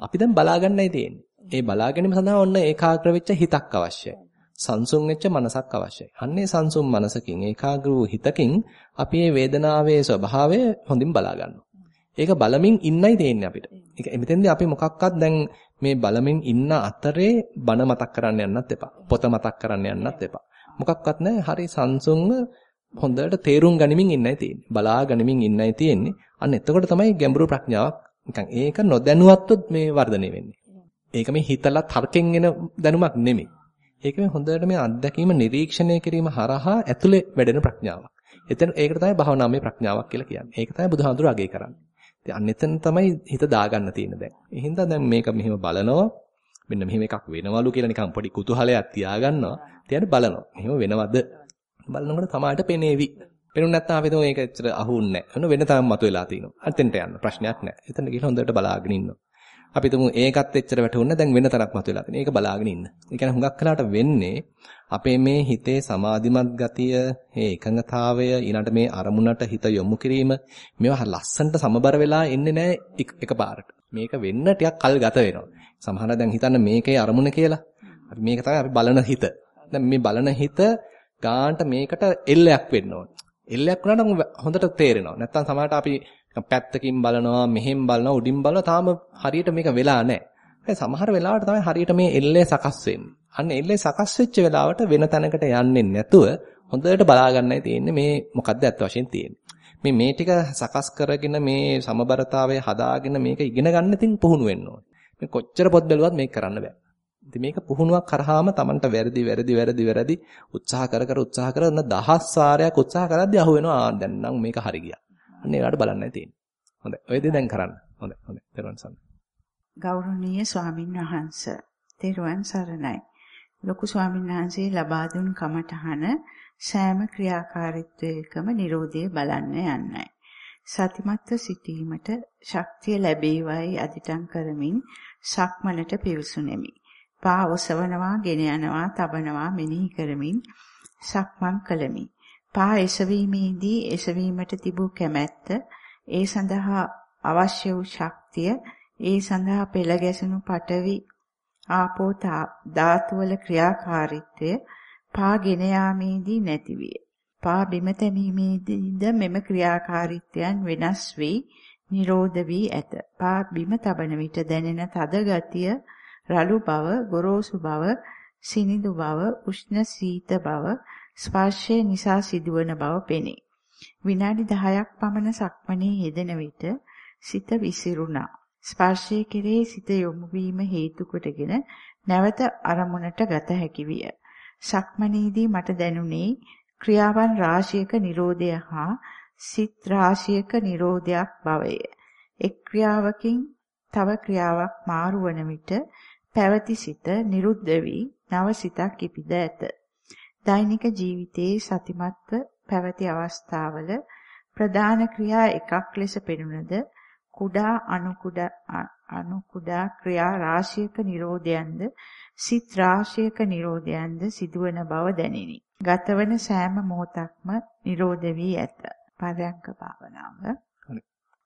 අපි දැන් බලාගන්නයි තියෙන්නේ. ඒ බලා ගැනීම සඳහා ඔන්න ඒකාග්‍ර වෙච්ච හිතක් අවශ්‍යයි. සංසුන් වෙච්ච මනසක් අවශ්‍යයි. අන්නේ සංසුන් මනසකින් ඒකාග්‍ර වූ හිතකින් අපි මේ වේදනාවේ ස්වභාවය හොඳින් බලා ගන්නවා. ඒක බලමින් ඉන්නයි තියෙන්නේ අපිට. ඒක එමෙතෙන්දී අපි මොකක්වත් දැන් මේ බලමින් ඉන්න අතරේ බන මතක් කරන්න යන්නත් එපා. පොත මතක් කරන්න යන්නත් එපා. මොකක්වත් නැහැ. හරි සංසුන්ව හොඳට තේරුම් ගනිමින් ඉන්නයි තියෙන්නේ. බලා ගනිමින් ඉන්නයි තියෙන්නේ. අන්න එතකොට තමයි ගැඹුරු ප්‍රඥාවක් නිකන් ඒක නොදැනුවත්ව මේ වර්ධනය වෙන්නේ. ඒක මේ හිතලා තර්කෙන් එන දැනුමක් නෙමෙයි. ඒක මේ හොඳට මේ අත්දැකීම නිරීක්ෂණය කිරීම හරහා ඇතුලේ වැඩෙන ප්‍රඥාවක්. එතන ඒකට තමයි භවනාමය ප්‍රඥාවක් කියලා කියන්නේ. ඒක තමයි බුදුහාඳුර අගය කරන්නේ. ඉතින් අන්න එතන තමයි හිත දාගන්න තියෙන්නේ දැන්. ඒ හින්දා දැන් මේක මෙහෙම බලනවා. මෙන්න මෙහෙම එකක් වෙනවලු කියලා නිකන් පොඩි කුතුහලයක් තියාගන්නවා. තියාගෙන බලනවා. මෙහෙම වෙනවද? බලනකොට තමාට පෙනේවි. පෙනුනේ නැත්නම් අපි තුම මේක ඇත්තට අහුන්නේ නැහැ. වෙන තරම් මතුවලා තිනවා. අතෙන්ට යන්න ප්‍රශ්නයක් නැහැ. එතන ගිහලා හොඳට බලාගෙන ඉන්නවා. අපි තුමු ඒකත් එච්චර වැටුන්නේ දැන් වෙන තරක් මතුවලා තිනවා. ඒක බලාගෙන ඉන්න. ඒ කියන්නේ හුඟක් කලකට වෙන්නේ අපේ මේ හිතේ සමාධිමත් ගතිය, මේ එකඟතාවය, ඊළඟට මේ අරමුණට හිත යොමු කිරීම මේවා ලස්සනට සමබර වෙලා එන්නේ නැහැ එකපාරට. මේක වෙන්න ටිකක් කල් ගත වෙනවා. සමහර දැන් හිතන්න මේකේ අරමුණ කියලා. අපි මේක තමයි අපි බලන හිත. දැන් මේ බලන හිත ගාන්ට මේකට එල්ලයක් වෙන්න ඕන. එල්ලයක් වුණාට හොඳට තේරෙනවා. නැත්තම් සමහරට අපි පැත්තකින් බලනවා, මෙහෙන් බලනවා, උඩින් බලනවා තාම හරියට මේක වෙලා නැහැ. සමහර වෙලාවට තමයි හරියට මේ එල්ලේ සකස් වෙන්නේ. අන්න එල්ලේ සකස් වෙච්ච වෙලාවට වෙන තැනකට යන්නේ නැතුව හොඳට බලා ගන්නයි තියෙන්නේ මේ මොකද්ද ඇත්ත වශයෙන් තියෙන්නේ. මේ මේ ටික සකස් කරගෙන මේ සමබරතාවය හදාගෙන මේක ඉගෙන ගන්න ඉතින් පුහුණු වෙන්න ඕනේ. මේ කොච්චර පොත් බැලුවත් මේක කරන්න බෑ. ඉතින් මේක පුහුණුවක් කරාම Tamanට වැරදි වැරදි වැරදි වැරදි උත්සාහ කර කර උත්සාහ කර දහස් වාරයක් උත්සාහ කරද්දී අහු වෙනවා ආ දැන් නම් මේක හරි ගියා. අන්න ඒකට බලන්නයි තියෙන්නේ. හොඳයි. ඔය දේ දැන් කරන්න. හොඳයි. හොඳයි. තෙරුවන් සරණයි. ගෞරවනීය ස්වාමින් වහන්සේ. තෙරුවන් සරණයි. ලොකු ස්වාමීන් වහන්සේ ලබා දුන් කමඨහන සෑම ක්‍රියාකාරීත්වයකම Nirodhe බලන්න යන්නයි. සතිමත්ව සිටීමට ශක්තිය ලැබේවයි අදිටන් කරමින් සක්මනට පිවිසුනෙමි. පා ඔසවනවා, ගෙන යනවා, තබනවා මෙනෙහි කරමින් සක්මන් කළමි. පා එසවීමේදී එසවීමට තිබූ කැමැත්ත, ඒ සඳහා අවශ්‍ය වූ ශක්තිය, ඒ සඳහා පෙළ ගැසුණු පටවි ආපෝ ධාතුවල ක්‍රියාකාරීත්වය පාගෙන යාමේදී නැතිවිය. පා බිම තැබීමේදීද මෙම ක්‍රියාකාරීත්වයන් වෙනස් වී නිරෝධ වී ඇත. පා බිම තබන විට දැනෙන තද ගතිය, රළු බව, ගොරෝසු බව, සිනිඳු බව, උෂ්ණ සීත බව, ස්පර්ශය නිසා සිදුවන බව පෙනේ. විනාඩි 10ක් පමණ සක්මනේ යෙදෙන විට සිත විසිරුණා. ස්පර්ශයේ කෙරෙහි සිත යොමු වීම හේතු කොටගෙන නැවත අරමුණට ගත හැකි විය. සක්මනේදී මට දැනුනේ ක්‍රියාවන් රාශියක Nirodha හා සිත් රාශියක Nirodhayak බවය. එක් ක්‍රියාවකින් තව ක්‍රියාවක් මාරු වන විට පැවති සිත නිරුද්ධ වී නව සිතක් ඉපිද ඇත. දෛනික ජීවිතයේ සතිමත්ව පැවති අවස්ථාවල ප්‍රධාන ක්‍රියා එකක් ලෙස පෙනුනද කුඩා අණු කුඩා ක්‍රියා රාශියක නිරෝධයන්ද සිත් රාශියක නිරෝධයන්ද සිදුවන බව දැනිනි. ගතවන සෑම මොහොතක්ම නිරෝධ වී ඇත. පරයන්ක භාවනාව.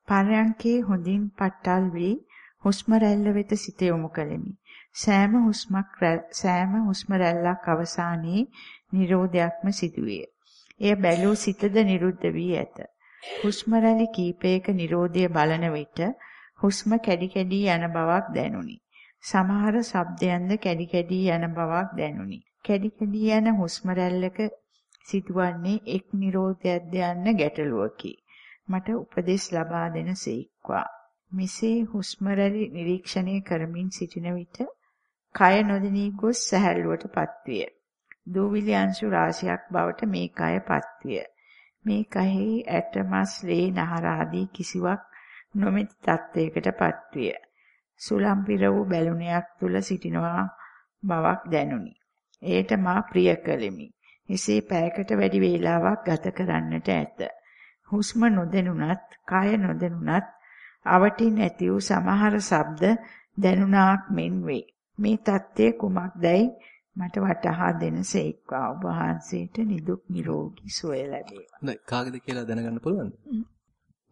පරයන්කේ හොඳින් පට්ටල් වී හුස්ම රැල්ල වෙත සිත යොමු කළෙමි. සෑම හුස්මක් සෑම හුස්ම රැල්ලක් අවසානයේ නිරෝධයක්ම සිදුවේ. එය බැලූ සිතද නිරුද්ධ වී ඇත. හුස්ම රැලි කීපයක නිරෝධය බලන විට හුස්ම කැඩි කැඩි යන බවක් දැනුනි. සමහර ශබ්දයන්ද කැඩි කැඩි යන බවක් දැනුනි. කැඩි කැඩි යන හුස්ම රැල්ලක සිදුවන්නේ එක් නිරෝධයක්ද යන්න ගැටලුවකි. මට උපදෙස් ලබා දෙන සීක්වා. මෙසේ හුස්ම රැලි නිරීක්ෂණය කරමින් සිටින විට කය නොදෙනී ගොස් සැහැල්ලුවටපත් විය. දූවිලි අංශු රාශියක් බවට මේ කයපත් විය. මේ කයෙහි ඇට මස් ලේ නහර ආදී කිසිවක් නොමැති තත්වයකටපත් විය. සුලම් පිර වූ බැලුණයක් තුල සිටිනවා බවක් දැනුනි. එයට මා ප්‍රිය කළෙමි. එසේ පැයකට වැඩි වේලාවක් ගත කරන්නට ඇත. හුස්ම නොදෙනුනත්, කය නොදෙනුනත් අවටින් ඇති වූ සමහර ශබ්ද දැනුණාක් මෙන් වේ. මේ தත්ත්වය කුමක්දයි මට වටහා දෙනසේක්වා ඔබ වහන්සේට නිදුක් නිරෝගී සුවය ලැබේවා. හොඳයි කාගෙද කියලා දැනගන්න පුළුවන්ද?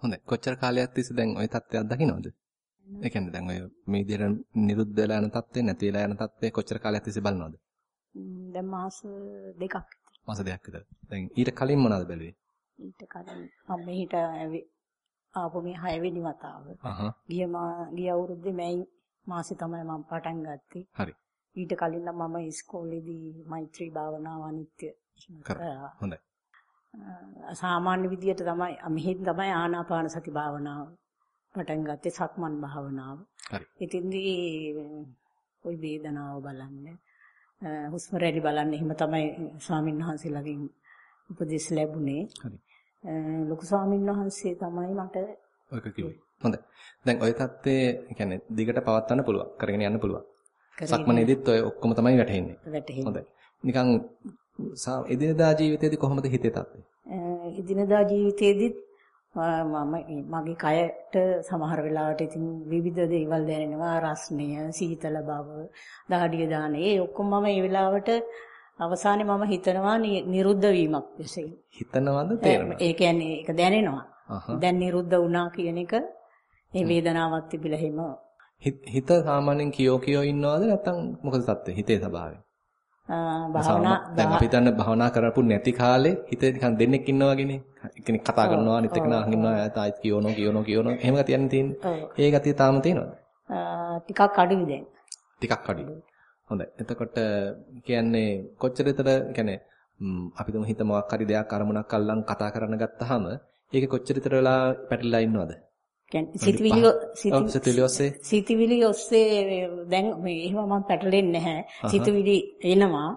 හොඳයි කොච්චර කාලයක් තිස්සේ දැන් ওই தත්ත්වයක් දකින්නවද? ඒ කියන්නේ දැන් ඔය මේ විදිහට නිරුද්ධ වෙලා යන தත්ත්වේ නැති වෙලා යන தත්ත්වේ කොච්චර කාලයක් තිස්සේ බලනවද? දැන් මාස දෙකක් විතර. මාස දෙකක් විතර. දැන් ඊට කලින් මොනවද බැලුවේ? ඊට කලින් මම මෙහිට ආපු මේ 6 වෙනි වතාව. ගිය මා ගිය අවුරුද්දේ මැයි මාසේ තමයි මම පටන් ගත්තේ. හරි. ඊට කලින් නම් මම ඉස්කෝලේදී මෛත්‍රී භාවනාව අනිත්‍ය හොඳයි. සාමාන්‍ය විදියට තමයි මෙහෙන් තමයි ආනාපාන සති භාවනාව පටන් ගත්තේ සක්මන් භාවනාව. හරි. ඉතින්දී ওই වේදනාව බලන්න හුස්ම රැලි බලන්න එහෙම තමයි ස්වාමීන් වහන්සේලාගෙන් උපදෙස් ලැබුණේ. හරි. ලොකු ස්වාමීන් වහන්සේ තමයි මට ඔක කිව්වේ. හොඳයි. දැන් ওই தත්ත්වය يعني දිගට පවත්වන්න පුළුවන්. කරගෙන යන්න පුළුවන්. සක්මනේදිත් ඔය ඔක්කොම තමයි වැටහෙන්නේ. වැටහෙන්නේ. හොඳයි. නිකන් එදිනදා ජීවිතේදී කොහොමද හිතේ තත්ත්වය? එදිනදා ජීවිතේදීත් මම මගේ කයට සමහර වෙලාවට ඉතින් විවිධ දේවල් දැනෙනවා රස්නය, සීතල බව, දහඩිය දාන. ඒ ඔක්කොම මම ඒ වෙලාවට අවසානයේ මම හිතනවා නිරුද්ධ වීමක් විශ්ේ. හිතනවද තේරෙනවද? ඒ කියන්නේ ඒක දැනෙනවා. දැන් නිරුද්ධ වුණා කියන එක ඒ වේදනාවක් තිබිලා හිම හිත සාමාන්‍යයෙන් කියෝ කියෝ ඉන්නවද නැත්නම් මොකද තත්ත්වය හිතේ ස්වභාවය? භාවනා දැන් අපි දන්න භාවනා කරපු නැති කාලේ හිත නිකන් දෙන්නෙක් ඉන්නවා වගේනේ. එක්කෙනෙක් කතා කරනවා අනිත් එක්කෙනා අහන් ඉන්නවා ආයෙත් කියවනවා කියවනවා කියවනවා එහෙම ගතියක් තියෙන්නේ. ඒ ගතිය තාම තියෙනවද? ටිකක් අඩුයි දැන්. ටිකක් අඩුයි. හොඳයි. එතකොට කියන්නේ කොච්චර විතර කියන්නේ අපි තුමු හිත මොකක් හරි දෙයක් අරමුණක් අල්ලන් කතා කරන්න ගත්තාම ඒක කොච්චර විතර වෙලා පැටලලා ඉන්නවද? කියන්නේ සිතවිලි සිතවිලි ඔස්සේ සිතවිලි ඔස්සේ දැන් මේ එහෙම මම පැටලෙන්නේ නැහැ. සිතවිලි එනවා.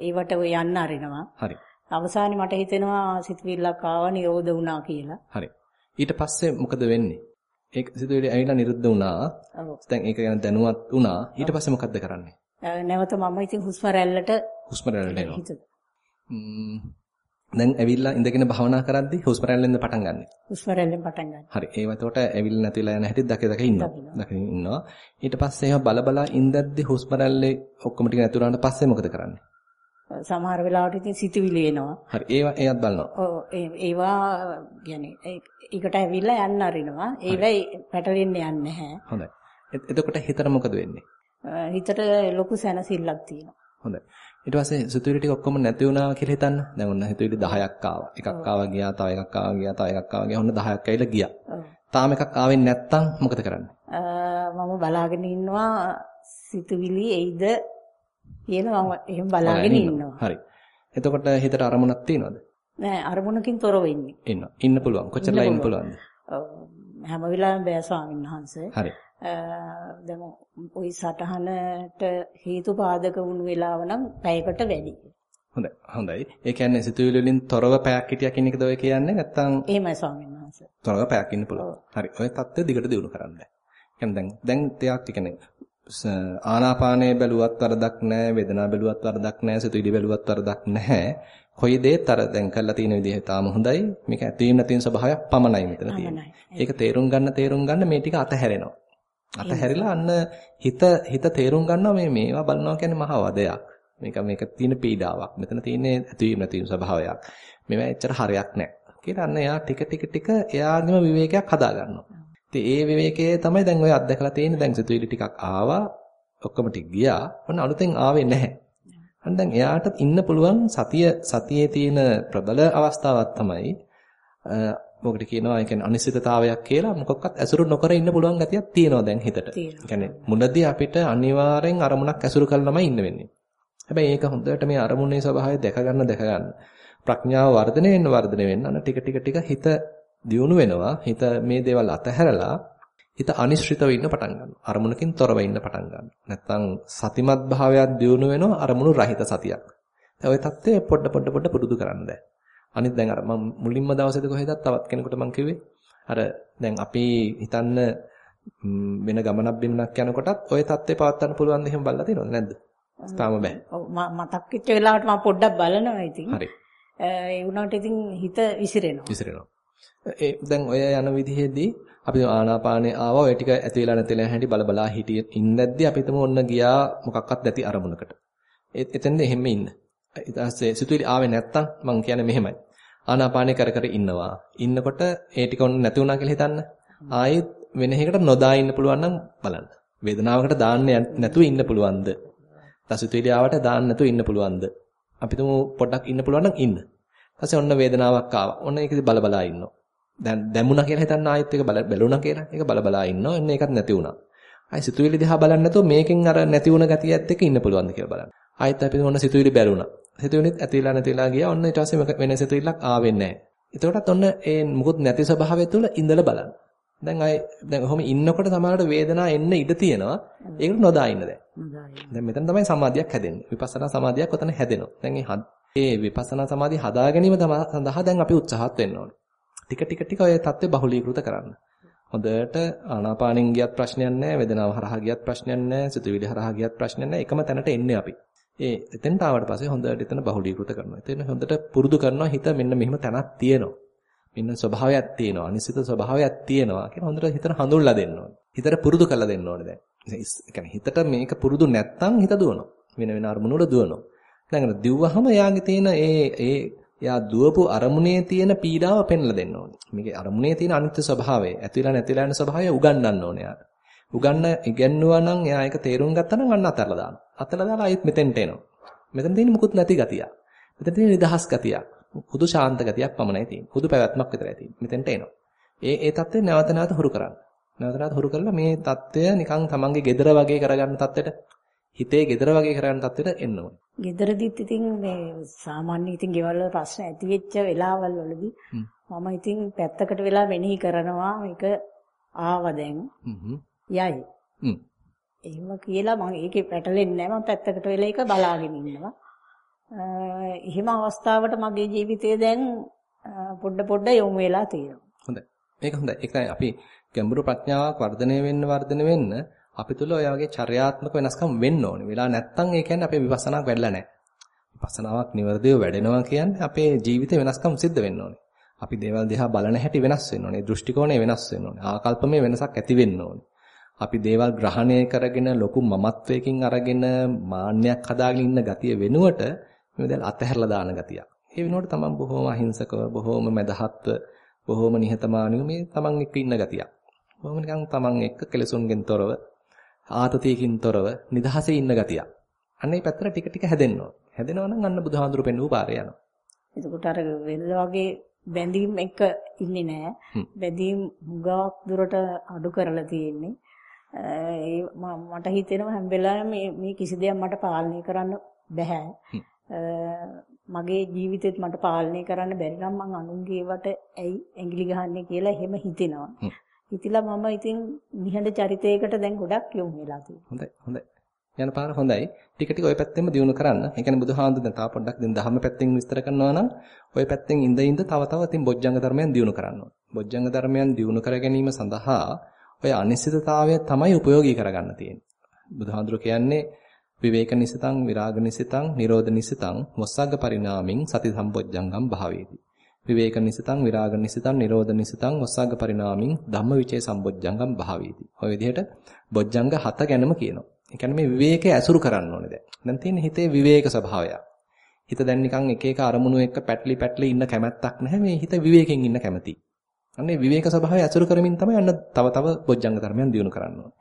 ඒවට ඔය යන්න අරිනවා. හරි. අවසානයේ මට හිතෙනවා සිතවිල්ලක් ආවා නිරෝධ වුණා කියලා. හරි. ඊට පස්සේ මොකද වෙන්නේ? ඒක සිතවිලි ඇවිල්ලා නිරුද්ධ වුණා. දැන් ඒක ගැන දැනුවත් වුණා. ඊට පස්සේ මොකද්ද කරන්නේ? නැවත මම ඉතින් හුස්ම රැල්ලට හුස්ම රැල්ලට එනවා. දැන් ඇවිල්ලා ඉඳගෙන භාවනා කරද්දි හුස්ම රැල්ලෙන්ද පටන් ගන්නෙ. හුස්ම රැල්ලෙන් පටන් ගන්න. හරි. ඒව එතකොට ඇවිල්ලා නැතිලා යන හැටි දක දක ඉන්නවා. දකින් ඉන්නවා. ඊට පස්සේ ඒවා බල බල ඉඳද්දි හුස්ම රැල්ලේ ඔක්කොම ටික නැති වුණාට පස්සේ මොකද කරන්නේ? සමහර වෙලාවට ඉතින් සිතුවිලි එනවා. හරි. ඒවා එයත් බලනවා. ඔව් ඒවා يعني ඒකට ඇවිල්ලා යන්න අරිනවා. ඒවයි පැටලෙන්න යන්නේ නැහැ. හොඳයි. එතකොට හිතට මොකද වෙන්නේ? හිතට ලොකු සැනසෙල්ලක් තියෙනවා. හොඳයි. ඊට පස්සේ සිතුවිලි ටික ඔක්කොම නැති වුණා කියලා හිතන්න. දැන් ඔන්න සිතුවිලි 10ක් ආවා. එකක් ආවා ගියා, තව එකක් ආවා ගියා, තව එකක් ආවා ගියා. ඔන්න 10ක් ඇවිල්ලා ගියා. තාම එකක් ආවෙන්නේ නැත්තම් මොකද කරන්නේ? මම බලාගෙන ඉන්නවා සිතුවිලි එයිද කියලා මම එහෙම බලාගෙන ඉන්නවා. හරි. එතකොට හිතට අරමුණක් තියනවද? නෑ අරමුණකින් තොරව ඉන්නේ. ඉන්නවා. ඉන්න පුළුවන්. කොච්චරලා ඉන්න පුළුවන්ද? හැම වෙලාවෙම බෑ ස්වාමීන් වහන්සේ. හරි. දැන් ওই සටහනට හේතු පාදක වුණු වෙලාව නම් පැයකට වැඩි. හොඳයි. හොඳයි. ඒ කියන්නේ සිතුවිලි වලින් තොරව පැයක් හිටියා කියන එකද ඔය කියන්නේ නැත්නම් එහෙමයි ස්වාමීන් වහන්සේ. තොරව පැයක් ඉන්න පුළුවන්. හරි. ඔය தත්ත්වය දිගට දිනු කරන්න. කියන්නේ දැන් දැන් තයක් කියන්නේ ආනාපානය බැලුවත් වරදක් නැහැ, වේදනාව බැලුවත් වරදක් නැහැ, සිතුවිලි බැලුවත් වරදක් නැහැ. කොයි දෙයක් අර දැන් කරලා තියෙන විදිහ තාම හොඳයි. මේක ඇතුළේ නැතින ස්වභාවයක් පමණයි මෙතන තියෙන්නේ. ඒක තේරුම් ගන්න තේරුම් ගන්න මේ ටික අතහැරෙනවා. අතහැරිලා අන්න හිත හිත තේරුම් ගන්නවා මේ මේවා බලනවා කියන්නේ මහා වදයක්. මේක මේක තියෙන පීඩාවක්. මෙතන තියෙන්නේ ඇතිවීම නැතිවීම ස්වභාවයක්. මේවා එච්චර හරයක් නැහැ. කියලා අන්න එයා ටික ටික ටික එයාගේම විවේකයක් හදා ගන්නවා. ඉතින් ඒ විවේකයේ තමයි දැන් ඔය අත්දැකලා තියෙන්නේ. දැන් සිතුවිලි ටිකක් ආවා. ඔක්කොම ටික ගියා. ඔන්න අලුතෙන් ආවේ නැහැ. අන්න දැන් එයාට ඉන්න පුළුවන් සතිය සතියේ තියෙන ප්‍රබල අවස්ථාවක් තමයි මොකට කියනවා ඒ කියන්නේ අනිශ්චිතතාවයක් කියලා මොකක්වත් ඇසුරු නොකර ඉන්න පුළුවන් ගතියක් තියෙනවා දැන් හිතට. ඒ කියන්නේ මුලදී අපිට අනිවාර්යෙන් අරමුණක් ඇසුරු කරලා ළමයි ඉන්න වෙන්නේ. හැබැයි ඒක හොඳට මේ අරමුණේ ස්වභාවය දැක ගන්න දැක ගන්න. ප්‍රඥාව වර්ධනය වෙන්න වර්ධනය වෙන්න අන ටික ටික ටික හිත දියුණු වෙනවා. හිත මේ දේවල් අතහැරලා හිත අනිශ්චිතව ඉන්න පටන් ගන්නවා. අරමුණකින් තොරව ඉන්න පටන් ගන්නවා. නැත්තම් සතිමත් භාවයක් දියුණු වෙනවා අරමුණු රහිත සතියක්. ඒ ඔය தත්ත්වය පොඩ පොඩ පොඩ පුරුදු කරන්න දැන්. අනිත් දැන් අර මම මුලින්ම දවසේද කොහෙදත් තවත් කෙනෙකුට මම කිව්වේ අර දැන් අපි හිතන්න වෙන ගමනක් බිමනක් යනකොටත් ওই தත්ත්වේ පවත්වන්න පුළුවන් ද එහෙම බලලා තියෙනවද නැද්ද? තාම බෑ. ඔව් මතක් වෙච්ච වෙලාවට මම පොඩ්ඩක් බලනවා ඉතින්. හරි. ඒ වුණාට ඉතින් හිත විසිරෙනවා. විසිරෙනවා. ඒ දැන් ඔය යන විදිහේදී අපි ආනාපානේ ආවා ඔය ටික ඇති වෙලා නැති වෙලා හැටි බලබලා හිටියේ ඉන්නද්දී අපි හිතමු ඔන්න ගියා මොකක්වත් නැති අරමුණකට. එතෙන්ද එහෙම ඉන්න. ඊට පස්සේ සිතුවිලි ආවේ නැත්තම් මම කියන්නේ මෙහෙමයි. ආනාපානේ කර කර ඉන්නවා. ඉන්නකොට ඒ ටික ඔන්න නැති වුණා කියලා හිතන්න. ආයෙත් වෙන එකකට නොදා ඉන්න පුළුවන් නම් බලන්න. වේදනාවකට දාන්න නැතුව ඉන්න පුළුවන්ද? දසිතුවිලි ආවට දාන්න නැතුව ඉන්න පුළුවන්ද? අපි තුමු පොඩ්ඩක් ඉන්න පුළුවන් නම් ඉන්න. ඊපස්සේ ඔන්න වේදනාවක් ආවා. ඔන්න ඒකද බල බලා ඉන්නවා. දැන් දැමුණා කියලා හිතන්න ආයෙත් ඒක බැලුණා කියලා. ඒක බල බලා ඉන්නවා. එන්න ඒකත් නැති වුණා. ආයෙ සිතුවිලි දිහා බලන්නේ නැතුව මේකෙන් අර නැති වුණ ගතියත් එක්ක ඉන්න පුළුවන්ද කියලා බලන්න. ආයෙත් අපි ඔන්න සිතුවිලි බැලුණා. සිතුවිලිත් ඇතිලා නැතිලා ගියා. ඔන්න ඊට පස්සේ වෙන සිතුවිල්ලක් ආවෙන්නේ නැහැ. එතකොටත් ඔන්න ඒ මුකුත් නැති ස්වභාවය තුළ ඉඳලා බලන්න. දැන් අය දැන් ඔහොම ඉන්නකොට තමයි වේදනාව එන්න ඉඩ තියෙනවා. ඒකට නොදා ඉන්න දැන්. දැන් මෙතන තමයි සමාධියක් හැදෙන්නේ. විපස්සනා සමාධියක් ඔතන හැදෙනවා. දැන් ඒ විපස්සනා සමාධිය හදා ගැනීම සඳහා දැන් අපි උත්සාහත් වෙන්න ඕනේ. ටික ටික ටික ඔය தත්ත්වය බහුලීකృత කරන්න. හොඳට ආනාපානෙන් ගියත් ප්‍රශ්නයක් නැහැ, වේදනාව හරහා ගියත් ප්‍රශ්නයක් නැහැ, සිතුවිලි හරහා ගියත් ප්‍රශ්නයක් නැහැ. එකම තැනට එන්නේ අපි. ඒ එතෙන්ට ආවට පස්සේ හොඳට එතන බහුලීකృత කරනවා. එතන හොඳට පුරුදු කරනවා හිත මෙන්න මෙහෙම තැනක් තියෙනවා. මෙන්න ස්වභාවයක් තියෙනවා. අනිසිත ස්වභාවයක් තියෙනවා කියලා හොඳට හිතට හඳුන්ලා දෙන්න ඕනේ. හිතට පුරුදු කරලා දෙන්න ඕනේ දැන්. ඒ හිතට මේක පුරුදු නැත්තම් හිත දුවනවා. වෙන වෙන අරමුණු වල දුවනවා. දැන් දිව්වහම එයාගේ තියෙන ඒ ඒ එයා දුවපු අරමුණේ තියෙන පීඩාව පෙන්ලා දෙන්න ඕනේ. මේකේ අරමුණේ තියෙන අනිත්‍ය ස්වභාවය, ඇතිලා නැතිලා යන ස්වභාවය උගන්වන්න ඕනේ යාට. උගන්න ඉගෙන්නුවා නම් එයා ඒක තේරුම් ගත්තා නම් අන්න අතහැරලා දානවා. අතහැරලා දාලා ආයෙත් මෙතෙන්ට එනවා. මෙතන තියෙන්නේ මුකුත් නැති ගතියක්. මෙතන තියෙන්නේ නිදහස් ගතියක්. හුදු ශාන්ත ගතියක් පමණයි තියෙන්නේ. හුදු පැවැත්මක් විතරයි තියෙන්නේ. මෙතෙන්ට එනවා. ඒ ඒ தත්ත්වය නැවත නැවත හුරු කරන්න. නැවත නැවත හුරු කරලා මේ தත්ත්වය නිකන් තමන්ගේ gedara වගේ කරගන්න தත්ත්වයට හිතේ gedara වගේ කරගන්න තත්ත්වෙට එන්න ඕනේ. gedaradit ඉතින් මේ සාමාන්‍ය ඉතින් ගෙවල් වල ප්‍රශ්න ඇති වෙච්ච වෙලාවල් වලදී මම ඉතින් පැත්තකට වෙලා මෙනෙහි කරනවා මේක ආවා දැන්. යයි. හ්ම්. එහෙම කියලා මම ඒකේ පැටලෙන්නේ නැහැ. මම පැත්තකට වෙලා ඒක බලාගෙන ඉන්නවා. එහෙම අවස්ථාවට මගේ ජීවිතය දැන් පොඩ පොඩ යොමු වෙලා තියෙනවා. හොඳයි. මේක හොඳයි. ඒක තමයි අපි ගැඹුරු ප්‍රඥාවක් වර්ධනය වෙන්න වර්ධනය වෙන්න අපි තුල ඔය වගේ චර්යාත්මක වෙනස්කම් වෙන්න ඕනේ. වෙලා නැත්තම් ඒ කියන්නේ අපේ විපස්සනාවක් වැඩිලා නැහැ. විපස්සනාවක් නිවර්දිව වැඩෙනවා කියන්නේ අපේ ජීවිතේ වෙනස්කම් සිද්ධ වෙන්න ඕනේ. අපි දේවල් දිහා බලන හැටි වෙනස් වෙන්න ඕනේ. දෘෂ්ටි කෝණය වෙනස් වෙන්න ඕනේ. ආකල්පමය වෙනසක් ඇති වෙන්න ඕනේ. අපි දේවල් ග්‍රහණය කරගෙන ලොකු මමත්වයකින් අරගෙන මාන්නයක් හදාගෙන ඉන්න ගතිය වෙනුවට මේ දැන් අතහැරලා දාන ගතිය. ඒ වෙනුවට තමන් බොහොම අහිංසකව, බොහොම මදහත්ව, බොහොම නිහතමානීව මේ තමන් එක්ක ඉන්න ගතිය. බොහොම නිකන් තමන් එක්ක කෙලසුන්ගෙන් තොරව, ආතතියකින් තොරව නිදහසේ ඉන්න ගතිය. අන්න ඒ පැත්තට ටික ටික හැදෙන්න ඕන. හැදෙනවා නම් අන්න බුදුහාඳුරු පෙන්වූ පාරේ යනවා. එතකොට අර වෙනද වගේ බැඳීම් එක ඉන්නේ නැහැ. බැඳීම් හුඟක් දුරට අඩු කරලා තියෙන්නේ. ඒ මට හිතෙනවා හැම වෙලාවෙම මේ මේ කිසි දෙයක් මට පාලනය කරන්න බෑ. මගේ ජීවිතෙත් මට පාලනය කරන්න බැරි නම් මං අනුන්ගේ වට ඇයි ඇඟිලි ගහන්නේ කියලා එහෙම හිතෙනවා. හිතිලා මම ඉතින් නිහඬ චරිතයකට දැන් ගොඩක් යොමු වෙලා තියෙනවා. හොඳයි හොඳයි. යන පාර හොඳයි. ටික ටික ওই පැත්තෙම දියුණු කරන්න. ඒ කියන්නේ බුදුහාමුදුරන් දැන් තා පොඩ්ඩක් දැන් ධර්ම පැත්තෙන් විස්තර කරනවා නම් ওই පැත්තෙන් ඉඳ ඉඳ තව තව ඉතින් බොජ්ජංග ධර්මයන් දියුණු කරන්න ඕනේ. බොජ්ජංග ධර්මයන් දියුණු කර ගැනීම සඳහා ඔය අනිශ්චිතතාවය තමයි ප්‍රයෝගී කරගන්න තියෙන්නේ. බුදුහාඳුර කියන්නේ විවේක නිසිතං විරාග නිසිතං නිරෝධ නිසිතං මොස්සග්ග පරිණාමින් සති සම්පොජ්ජංගම් භාවේති. විවේක නිසිතං විරාග නිසිතං නිරෝධ නිසිතං ඔස්සග්ග පරිණාමින් ධම්මවිචේ සම්බොජ්ජංගම් භාවීති. ඔය විදිහට බොජ්ජංග හත ගැනම කියනවා. ඒ කියන්නේ මේ විවේකයේ ඇසුරු කරන්න ඕනේ දැන්. දැන් තියෙන හිතේ විවේක ස්වභාවයක්. හිත දැන් නිකන් එක එක අරමුණු එක්ක පැටලි පැටලි ඉන්න කැමැත්තක් නැහැ. මේ හිත විවේකයෙන් ඉන්න කැමැති. අන්නේ විවේක ස්වභාවය ඇසුරු කරමින් තමයි අන්න තව තව බොජ්ජංග ධර්මයන් දියුණු කරන්න ඕනේ.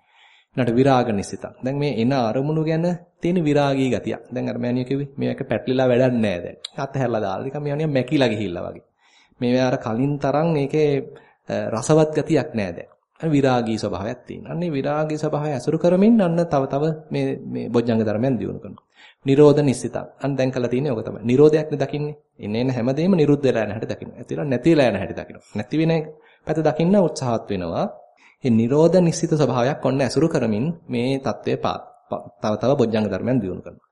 ඊළඟට විරාග නිසිතං. දැන් මේ එන අරමුණු ගැන තියෙන විරාගී ගතිය. දැන් අර මෑණිය කිව්වේ මේක පැටලිලා වැඩක් නැහැ දැන්. අතහැරලා දාලා නිකන් මේ මැකිලා ගිහිල්ලා වගේ. මේවා අර කලින් තරම් මේකේ රසවත් ගතියක් නැහැ දැන්. විරාගී ස්වභාවයක් තියෙනවා. අන්නේ විරාගී ස්වභාවය අසුරු කරමින් අන්න තව තව මේ මේ බොජ්ජංග ධර්මයන් දියුණු කරනවා. නිරෝධ නිසිතක්. අන්න දැන් කළා තියෙන්නේ ඕක තමයි. නිරෝධයක්නේ දකින්නේ. එන්නේ නැ හැමදේම නිරුද්ධ වෙලා යන හැටි දකින්න. ඇතිලා නැතිලා යන හැටි දකින්න. නැති වෙන පැත දකින්න උත්සාහත් වෙනවා. මේ නිරෝධ නිසිත ස්වභාවයක් ඔන්න ඇසුරු කරමින් මේ தත්වය පා තව තව බොජ්ජංග ධර්මයන් දියුණු කරනවා.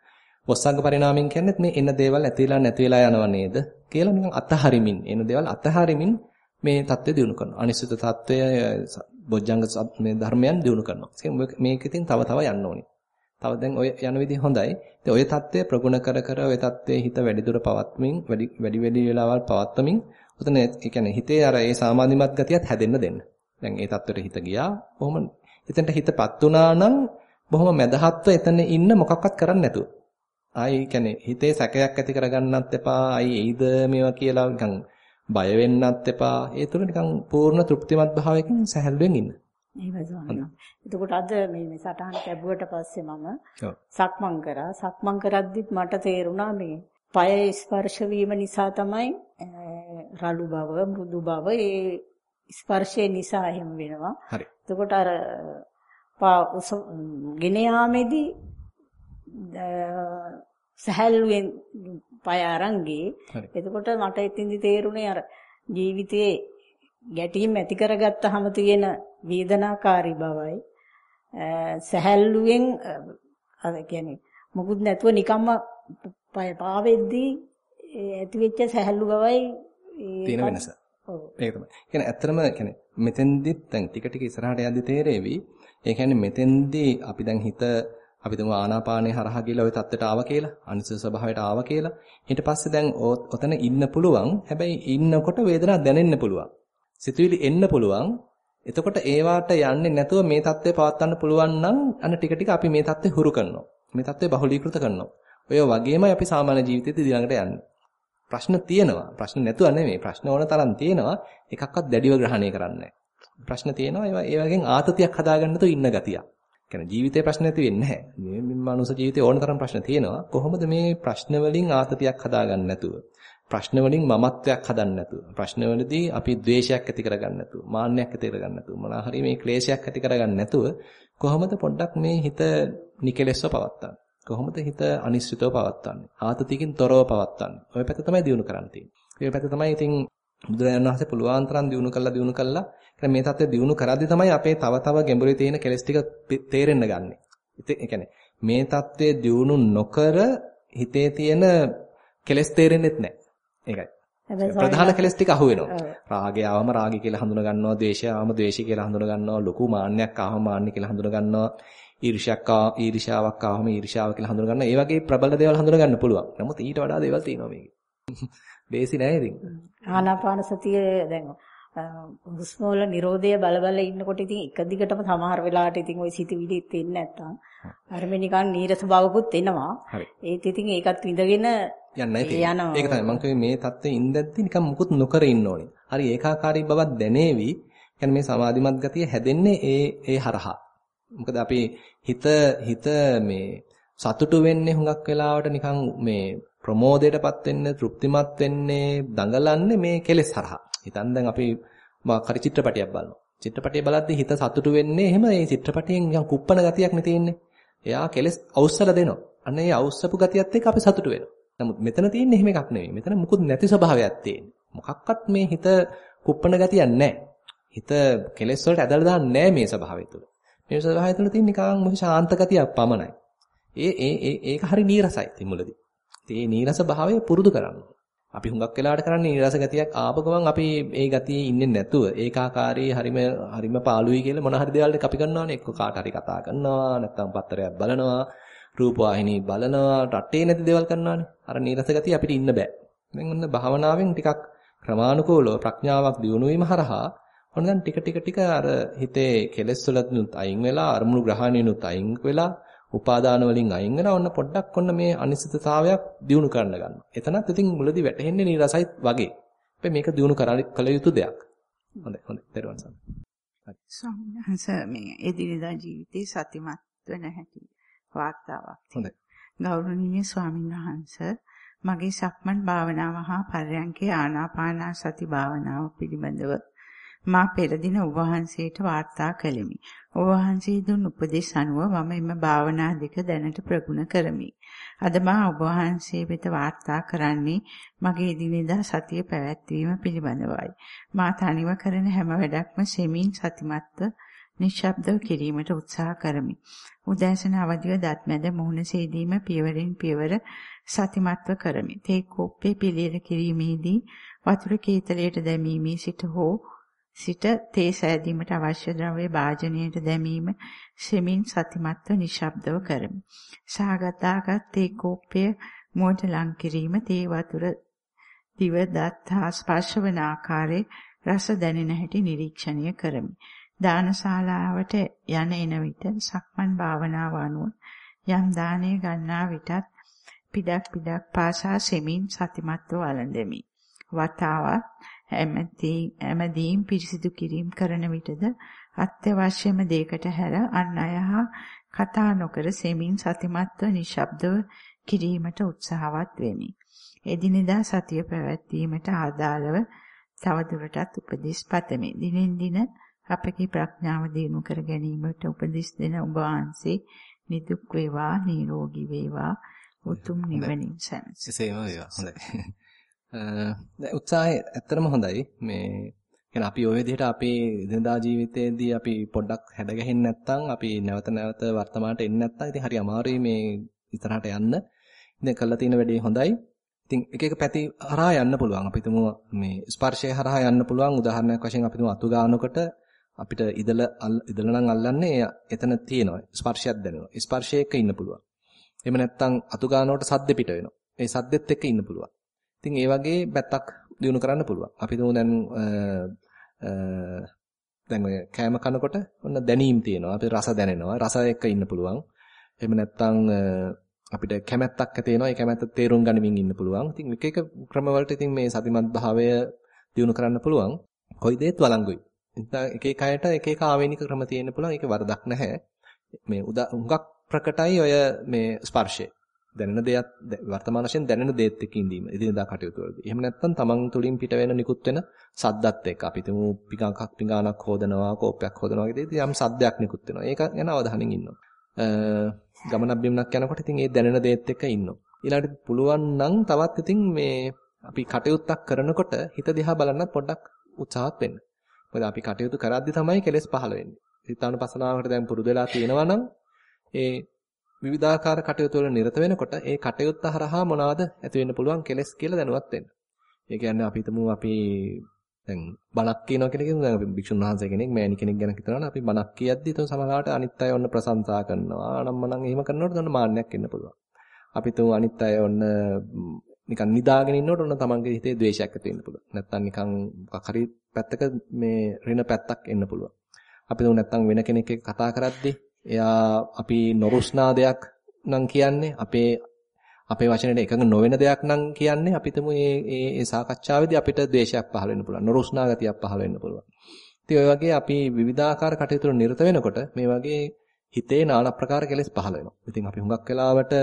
වස්සංග පරිණාමයෙන් කියන්නේ මේ එන දේවල් ඇතිලා නැතිලා යනව නේද කියලා නිකන් අතහරිමින් එන දේවල් අතහරිමින් මේ தත්ත්වය දිනු කරනවා. අනිශ්චිත தත්ත්වය බොජ්ජංග මේ ධර්මයන් දිනු කරනවා. මේක ඉතින් තව තව යන්න ඕනේ. තව දැන් ඔය යන විදිහ හොඳයි. ඉතින් ඔය தත්ත්වය ප්‍රගුණ කර කර ඔය தත්ත්වයේ හිත වැඩිදුර පවත්වමින් වැඩි වැඩි වෙලාවල් පවත්වමින් ඔතන ඒ කියන්නේ හිතේ අර ඒ සාමාධිමත් ගතියත් හැදෙන්න දෙන්න. දැන් ඒ தත්ත්වයට හිත ගියා. බොහොම එතනට හිතපත් වුණා නම් බොහොම මදහත්ව එතන ඉන්න මොකක්වත් කරන්න නැතුව. ආයි කියන්නේ හිතේ සැකයක් ඇති කරගන්නත් එපා. ආයි එයිද මේවා කියලා නිකන් බය වෙන්නත් එපා. ඒ තුල නිකන් පූර්ණ තෘප්තිමත් භාවයකින් සැහැල්ලුවෙන් ඉන්න. එහෙමයි එතකොට අද මේ මේ සටහන කැබුවට පස්සේ මම සක්මන් කරා. සක්මන් කරද්දිත් මට තේරුණා මේ පය ස්පර්ශ නිසා තමයි රළු බව, මෘදු බව ඒ ස්පර්ශය නිසා එහෙම වෙනවා. හරි. එතකොට අර පා ගෙන යාමේදී සහැල්ලුවෙන් පය අරන් ගියේ. එතකොට මට එතින්දි තේරුණේ අර ජීවිතයේ ගැටීම් ඇති කරගත්තාම තියෙන වේදනාකාරී බවයි සැහැල්ලුවෙන් අර කියන්නේ මොකුත් නැතුව නිකම්ම පාවෙද්දී ඇතිවෙච්ච සැහැල්ලු බවයි තියෙන වෙනස. ඔව්. ඒක තමයි. කියන්නේ ඇත්තටම කියන්නේ මෙතෙන්දිත් දැන් ටික ටික ඉස්සරහට යද්දි තේරෙවි. ඒ කියන්නේ මෙතෙන්දී අපි දැන් හිත අපි තුමා ආනාපානේ හරහා ගිහලා ওই தත්තට ආවා කියලා අනිසය ස්වභාවයට ආවා කියලා ඊට පස්සේ දැන් ඔතන ඉන්න පුළුවන් හැබැයි ඉන්නකොට වේදනාවක් දැනෙන්න පුළුවන් සිතුවිලි එන්න පුළුවන්. එතකොට ඒවාට යන්නේ නැතුව මේ தත්ත්වය පවත්වන්න පුළුවන් නම් අන්න ටික ටික අපි මේ தත්ත්වය හුරු කරනවා. මේ தත්ත්වය බහුලීකృత කරනවා. ඔය වගේමයි අපි සාමාන්‍ය ජීවිතයේදී ඊළඟට යන්නේ. ප්‍රශ්න තියෙනවා. ප්‍රශ්න නැතුව නෙමෙයි. ප්‍රශ්න ඕන තරම් තියෙනවා. එකක්වත් දැඩිව ග්‍රහණය කරන්නේ ප්‍රශ්න තියෙනවා. ඒවා ඒ වගේන් ආතතියක් හදාගන්න තු ඉන්න ගතියක්. කියන්නේ ජීවිතේ ප්‍රශ්න ඇති වෙන්නේ නැහැ. මේ මනුස්ස ජීවිතේ ඕන තරම් ප්‍රශ්න තියෙනවා. කොහොමද මේ ප්‍රශ්න වලින් ආතතියක් හදාගන්නේ නැතුව? ප්‍රශ්න වලින් මමත්වයක් හදන්න නැතුව. ප්‍රශ්න වලදී අපි ද්වේෂයක් ඇති කරගන්න නැතුව මාන්නයක් ඇති කරගන්න නැතුව මොනවා හරි මේ ක්ලේශයක් ඇති කරගන්න නැතුව කොහොමද පොඩ්ඩක් මේ හිත නිකලෙස්ව පවත්වන්නේ? කොහොමද හිත අනිශ්චිතව පවත්වන්නේ? ආතතියකින් තොරව පවත්වන්නේ? ඔය පැත්ත තමයි දිනු කරන්න තියෙන්නේ. ඔය පැත්ත තමයි ඉතින් බුදුරජාණන් වහන්සේ පුළුවන් තරම් දිනු කළා දිනු කළා. කියලා මේ தත්ත්වය දිනු කරද්දී තමයි අපේ තව තව ගැඹුරේ තියෙන කෙලස් ටික තේරෙන්න ගන්නෙ. ඉතින් ඒ කියන්නේ මේ தත්ත්වය දිනු නොකර හිතේ තියෙන කෙලස් තේරෙන්නෙත් නැහැ ඒකයි. ප්‍රධාන කෙලස් ටික අහු වෙනවා. රාගය ආවම රාගය කියලා හඳුන ගන්නවා, ද්වේෂය ආවම ද්වේෂය කියලා හඳුන ගන්නවා, ලොකු මාන්නයක් ආවම මාන්න කියලා හඳුන ගන්නවා. ඊර්ෂ්‍යක් ඊර්ෂ්‍යාවක් ආවම ඊර්ෂ්‍යාව කියලා හඳුන ගන්නවා. ඒ වගේ ප්‍රබල දේවල් හඳුන ගන්න පුළුවන්. නමුත් ඊට වඩා දේවල් තියෙනවා මේකේ. බේසි නෑ ඉතින්. ආනාපාන සතිය දැන් හුස්ම වල Nirodha බල බල ඉන්නකොට ඉතින් එක දිගටම සමහර වෙලාවට ඉතින් ওই සිතවිලිත් එන්නේ නැත්තම් අර මේ නිකන් නීරස බවකුත් එනවා. ඒත් ඉතින් ඒකත් විඳගෙන යන්නයි තියෙන්නේ. ඒක තමයි මම කිව්වේ මේ தත්ත්වෙ ඉඳද්දි නිකන් මුකුත් නොකර ඉන්න ඕනේ. හරි ඒකාකාරී බවක් දැනේවි. කියන්නේ මේ සමාධිමත් ගතිය හැදෙන්නේ ඒ ඒ හරහා. මොකද අපි හිත හිත මේ සතුටු වෙන්නේ හුඟක් වෙලාවට නිකන් මේ ප්‍රමෝදයටපත් වෙන්නේ තෘප්තිමත් වෙන්නේ දඟලන්නේ මේ කෙලෙස් හරහා. හිතන් දැන් අපි මාකරි චිත්‍රපටියක් බලනවා. චිත්‍රපටිය බලද්දී හිත සතුටු වෙන්නේ එහෙම මේ චිත්‍රපටියෙන් නිකන් කුප්පන ගතියක් නේ තියෙන්නේ. එයා කෙලෙස් අවුස්සලා දෙනවා. අන්න ඒ අවුස්සපු ගතියත් එක්ක අපි සතුටු වෙනවා. නමුත් මෙතන තියෙන්නේ එහෙම එකක් නෙවෙයි. මෙතන මුකුත් නැති ස්වභාවයක් තියෙන්නේ. මොකක්වත් මේ හිත කුප්පන ගතියක් නැහැ. හිත කෙලෙස් වලට ඇදලා දාන්නේ නැහැ මේ ස්වභාවය තුළ. මේ ස්වභාවය තුළ තියෙන නිකන් මොහොත ශාන්ත ගතියක් පමණයි. ඒ ඒ ඒක හරි නීරසයි ඉතින් මුලදී. ඒ නීරස භාවය පුරුදු කරන්න. අපි හුඟක් වෙලාවට කරන්නේ නීරස ගතියක් ආපු ගමන් අපි ඒ ගතියේ ඉන්නේ නැතුව ඒකාකාරී හරිම හරිම පාළුයි කියලා මොන හරි දේවල් අපි කරනවානේ එක්ක කාට හරි කතා කරනවා නැත්නම් පත්තරයක් බලනවා රූප වාහිනී බලනවා රටේ නැති දේවල් කරනවානේ අර නීරස ගතිය අපිට ඉන්න බෑ දැන් ඔන්න භාවනාවෙන් ටිකක් ක්‍රමානුකූලව ප්‍රඥාවක් දියුණු වීම හරහා ඔන්න දැන් ටික ටික ටික අර හිතේ කෙලෙස් වලනුත් අයින් වෙලා අරමුණු ග්‍රහණයනුත් අයින් වෙලා උපාදාන වලින් අයින් වෙලා ඔන්න පොඩ්ඩක් ඔන්න මේ අනිසිතතාවයක් දියුණු කරන්න ගන්නවා. එතනත් ඉතින් මුලදී වැටෙන්නේ නීරසයි වගේ. හැබැයි මේක දියුණු කළ යුතු දෙයක්. හොඳයි හොඳයි. දරුවන් සම්. හරි. ස්වාමීන් මේ එදිනෙදා ජීවිතේ සතිමත් වෙන හැටි වාර්තාවක්. හොඳයි. ගෞරවනීය ස්වාමීන් වහන්සේ මගේ සක්මන් භාවනාව හා පර්යංකේ ආනාපාන සති භාවනාව පිළිබඳව මා පෙර දින ඔබ වහන්සේට වාර්තා කළෙමි. ඔබ වහන්සේ දුන් උපදෙස් අනුව මම එම භාවනා දෙක දැනට ප්‍රගුණ කරමි. අද මා ඔබ වහන්සේ වෙත වාර්තා කරන්නේ මගේ දිනෙදා සතිය පැවැත්වීම පිළිබඳවයි. මා තනිව කරන හැම වැඩක්ම සෙමින් සතිමත්ව නිශ්ශබ්දව කිරීමට උත්සාහ කරමි. උදෑසන අවදිව දත් මැද මුහුණ සේදීම පියවරින් පියවර සතිමත්ව කරමි. තේ කෝප්පේ පිළියෙල කිරීමේදී වතුර කීතලයට දැමීමේ සිට හෝ සිට තේ සෑදීමට අවශ්‍ය ද්‍රව්‍ය භාජනයට දැමීම සෙමින් සතිමත්ව නිශ්ශබ්දව කරමි. සාගතාගත් තේ කෝප්පය මුවට ලං කිරීම තේ වතුර දිව දත් හා ස්පර්ශ වන ආකාරයේ රස දැනෙන හැටි නිරීක්ෂණය කරමි. දානශාලාවට යන එන විට සක්මන් භාවනාව අනුව යම් දාණය ගන්නා විටත් පිටක් පිටක් පාසා සෙමින් සතිමත්ව වළඳෙමි. වතාවත් හැමදීම් පිරිසිදු කිරීම කරන විටද අත්‍යවශ්‍යම දෙයකට හැර අන් අය හා කතා නොකර සෙමින් සතිමත්ව නිශ්ශබ්දව කිරීමට උත්සාහවත් වෙමි. එදිනෙදා සතිය පැවැත්වීමට ආදාළව තවදුරටත් උපදෙස් පතමි. දිනෙන් දින අපගේ ප්‍රඥාව දිනු කර ගැනීමට උපදෙස් දෙන ඔබ වහන්සේ නිදුක් වේවා නිරෝගී වේවා උතුම් නිවනින් සැනසෙ. එසේම වේවා. හොඳයි. අ උත්සාහය ඇත්තටම හොඳයි. මේ කියන්නේ අපි ওই විදිහට අපේ දිනදා ජීවිතයේදී අපි පොඩ්ඩක් හැදගැහෙන්නේ නැත්නම් අපි නැවත නැවත වර්තමානට එන්නේ නැත්නම් ඉතින් හරි අමාරුයි මේ ඉස්සරහට යන්න. ඉතින් කළා තියෙන වැඩේ හොඳයි. ඉතින් එක එක පැති හරහා යන්න පුළුවන්. අපි හිතමු මේ ස්පර්ශය හරහා යන්න පුළුවන්. උදාහරණයක් වශයෙන් අපි හිතමු අතු ගන්නකොට අපිට ඉදල ඉදල නම් අල්ලන්නේ එතන තියෙනවා. ස්පර්ශයක් දැනෙනවා. ස්පර්ශයක ඉන්න පුළුවන්. එහෙම නැත්නම් අතු ගන්නකොට සද්ද පිට වෙනවා. ඒ සද්දෙත් එක්ක ඉන්න පුළුවන්. ඉතින් ඒ වගේ පැත්තක් දිනු කරන්න පුළුවන්. අපි දුමු දැන් දැන් ඔය කෑම කනකොට ඔන්න දැනීම් තියෙනවා. අපිට රස දැනෙනවා. රස එක්ක ඉන්න පුළුවන්. එහෙම නැත්නම් අපිට කැමැත්තක් ඇති වෙනවා. ඒ කැමැත්ත තේරුම් ගනිමින් ඉන්න පුළුවන්. ඉතින් එක එක ක්‍රමවලට ඉතින් මේ සතිමත් භාවය දිනු කරන්න පුළුවන්. කොයි දෙයක් වළංගුයි. එක එක අයට එක එක ආවේනික ක්‍රම තියෙන්න පුළුවන්. ඒක වරදක් නැහැ. මේ උදා හුඟක් ප්‍රකටයි ඔය මේ ස්පර්ශය. දැනෙන දෙයක් වර්තමාන වශයෙන් දැනෙන දේත් එක්ක ඉඳීම. ඉදිනදා කටයුතු වලදී. එහෙම නැත්නම් තමන් තුළින් පිට වෙන නිකුත් වෙන සද්දත් එක්ක අපි තුමු පිඟානක් පිඟානක් හොදනවා, කෝපයක් හොදනවා වගේ දේ යම් සද්දයක් නිකුත් වෙනවා. ඒක ගැන අවධානයෙන් ඉන්නවා. ගමනක් බිමනක් යනකොට ඉතින් ඒ දැනෙන දේත් එක්ක ඉන්නවා. ඊළඟට පුළුවන් නම් තවත් ඉතින් මේ අපි කටයුත්තක් කරනකොට හිත දිහා බලන්නත් පොඩ්ඩක් උත්සාහත් වෙන්න. මොකද අපි කටයුතු කරද්දි තමයි කෙලෙස් පහළ වෙන්නේ. සිතානුපසනාවකට දැන් පුරුදු වෙලා තියෙනවා නම් ඒ විවිධාකාර කටයුතු වල නිරත වෙනකොට ඒ කටයුත්ත හරහා මොනවාද ඇති වෙන්න පුළුවන් කෙලස් කියලා දැනුවත් වෙන්න. ඒ කියන්නේ අපි හිතමු අපි දැන් බණක් කියනවා කියන එක දැන් අපි භික්ෂුන් වහන්සේ කෙනෙක් මෑණි කෙනෙක් ගැන හිතනවා අපි බණක් කියද්දි එතන සමහරවිට අනිත් අය ඔන්න ප්‍රශංසා කරනවා අනම්මනම් එහෙම කරනකොට ඔන්න මාන්නයක් එන්න පුළුවන්. අපි තුමු අනිත් අය ඔන්න නිකන් නිදාගෙන ඉන්නකොට ඔන්න තමන්ගේ හිතේ ද්වේෂයක් ඇති වෙන්න පුළුවන්. නැත්තම් නිකන් මොකක් හරි පැත්තක මේ රින පැත්තක් එන්න පුළුවන්. අපි තුමු නැත්තම් වෙන කෙනෙක් එක්ක කතා කරද්දී එයා අපි නොරුස්නා දෙයක් නම් කියන්නේ අපේ අපේ වචනෙට එකඟ නොවන දෙයක් නම් කියන්නේ අපිටම මේ මේ සාකච්ඡාවේදී අපිට ද්වේෂයක් පහළ වෙන්න පුළුවන්. නොරුස්නා ගතියක් පහළ වෙන්න පුළුවන්. ඉතින් ඔය වගේ අපි විවිධාකාර කටයුතු වල නිරත වෙනකොට මේ වගේ හිතේ নানা ප්‍රකාර කෙලෙස් පහළ වෙනවා. ඉතින් අපි හුඟක් වෙලාවට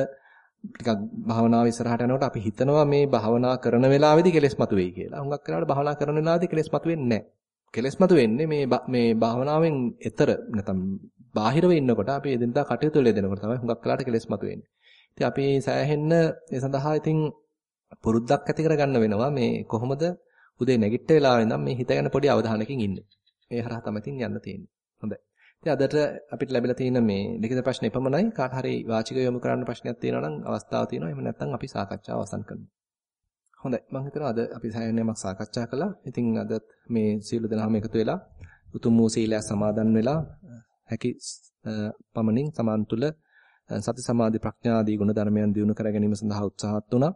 ටිකක් භාවනාව ඉස්සරහට යනකොට අපි හිතනවා මේ භාවනා කරන වෙලාවේදී කෙලෙස් මතුවේයි කියලා. හුඟක් වෙලාවට භාවනා කරන වෙලාවේදී කෙලෙස් මතුවෙන්නේ නැහැ. කෙලෙස් මතුවෙන්නේ මේ මේ භාවනාවෙන් එතර නැත්නම් බාහිරව ඉන්නකොට අපි එදිනදා කටයුතු වල යෙදෙනකොට තමයි හුඟක් වෙලාට කෙලෙස් මතුවෙන්නේ. ඉතින් අපි සෑහෙන්න ඒ සඳහා ඉතින් පුරුද්දක් ඇති කරගන්න වෙනවා මේ කොහොමද උදේ නැගිට වෙලාවෙ ඉඳන් මේ හිත ගැන පොඩි අවධානයකින් ඉන්නේ. මේ හරහා තමයි ඉතින් යන්න තියෙන්නේ. හොඳයි. ඉතින් අදට අපිට ලැබිලා තියෙන මේ ලිඛිත ප්‍රශ්න එපමණයි. කාට හරි වාචික යොමු කරන්න ප්‍රශ්නයක් තියෙනවා නම් අවස්ථාව තියෙනවා. එහෙම නැත්නම් අපි සාකච්ඡාව අවසන් කරමු. හොඳයි. මම හිතනවා අද අපි සෑහෙනමක් සාකච්ඡා කළා. ඉතින් අද මේ සීල දනහම එකතු වෙලා උතුම් වූ සීලය සමාදන් වෙලා හැකි පමණින් සමාන් තුල සති සමාධි ප්‍රඥා ආදී ගුණ ධර්මයන් දියුණු කර ගැනීම සඳහා උත්සාහත් වුණා.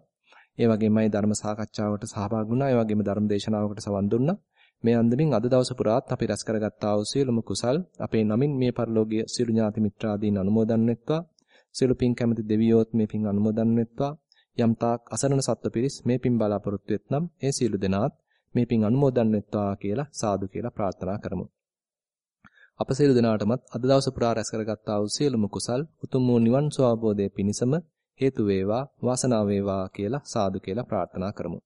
ඒ වගේමයි ධර්ම සාකච්ඡාවකට සහභාගී වුණා. ඒ වගේම ධර්ම දේශනාවකට සවන් දුන්නා. මේ අන්දමින් අද දවස පුරාත් අපි රැස් කරගත්තා වූ සියලුම කුසල් අපේ නමින් මේ පරිලෝකීය සියලු ඥාති මිත්‍රාදීන් අනුමෝදන් වෙත්වා. සියලු පින් කැමති දෙවියෝත් මේ පින් අනුමෝදන් වෙත්වා. යම් තාක් අසරණ සත්ව පිරිස් මේ පින් බලාපොරොත්තු වෙත්නම් ඒ සියලු දෙනාත් මේ පින් අනුමෝදන් වෙත්වා කියලා සාදු කියලා ප්‍රාර්ථනා කරමු. අප සියලු දෙනාටමත් අද දවස පුරා රැස් කරගත්තා වූ සියලුම කුසල් උතුම් වූ නිවන් සුව අවබෝධයේ පිණසම හේතු වේවා වාසනාව වේවා කියලා සාදු කියලා ප්‍රාර්ථනා කරමු.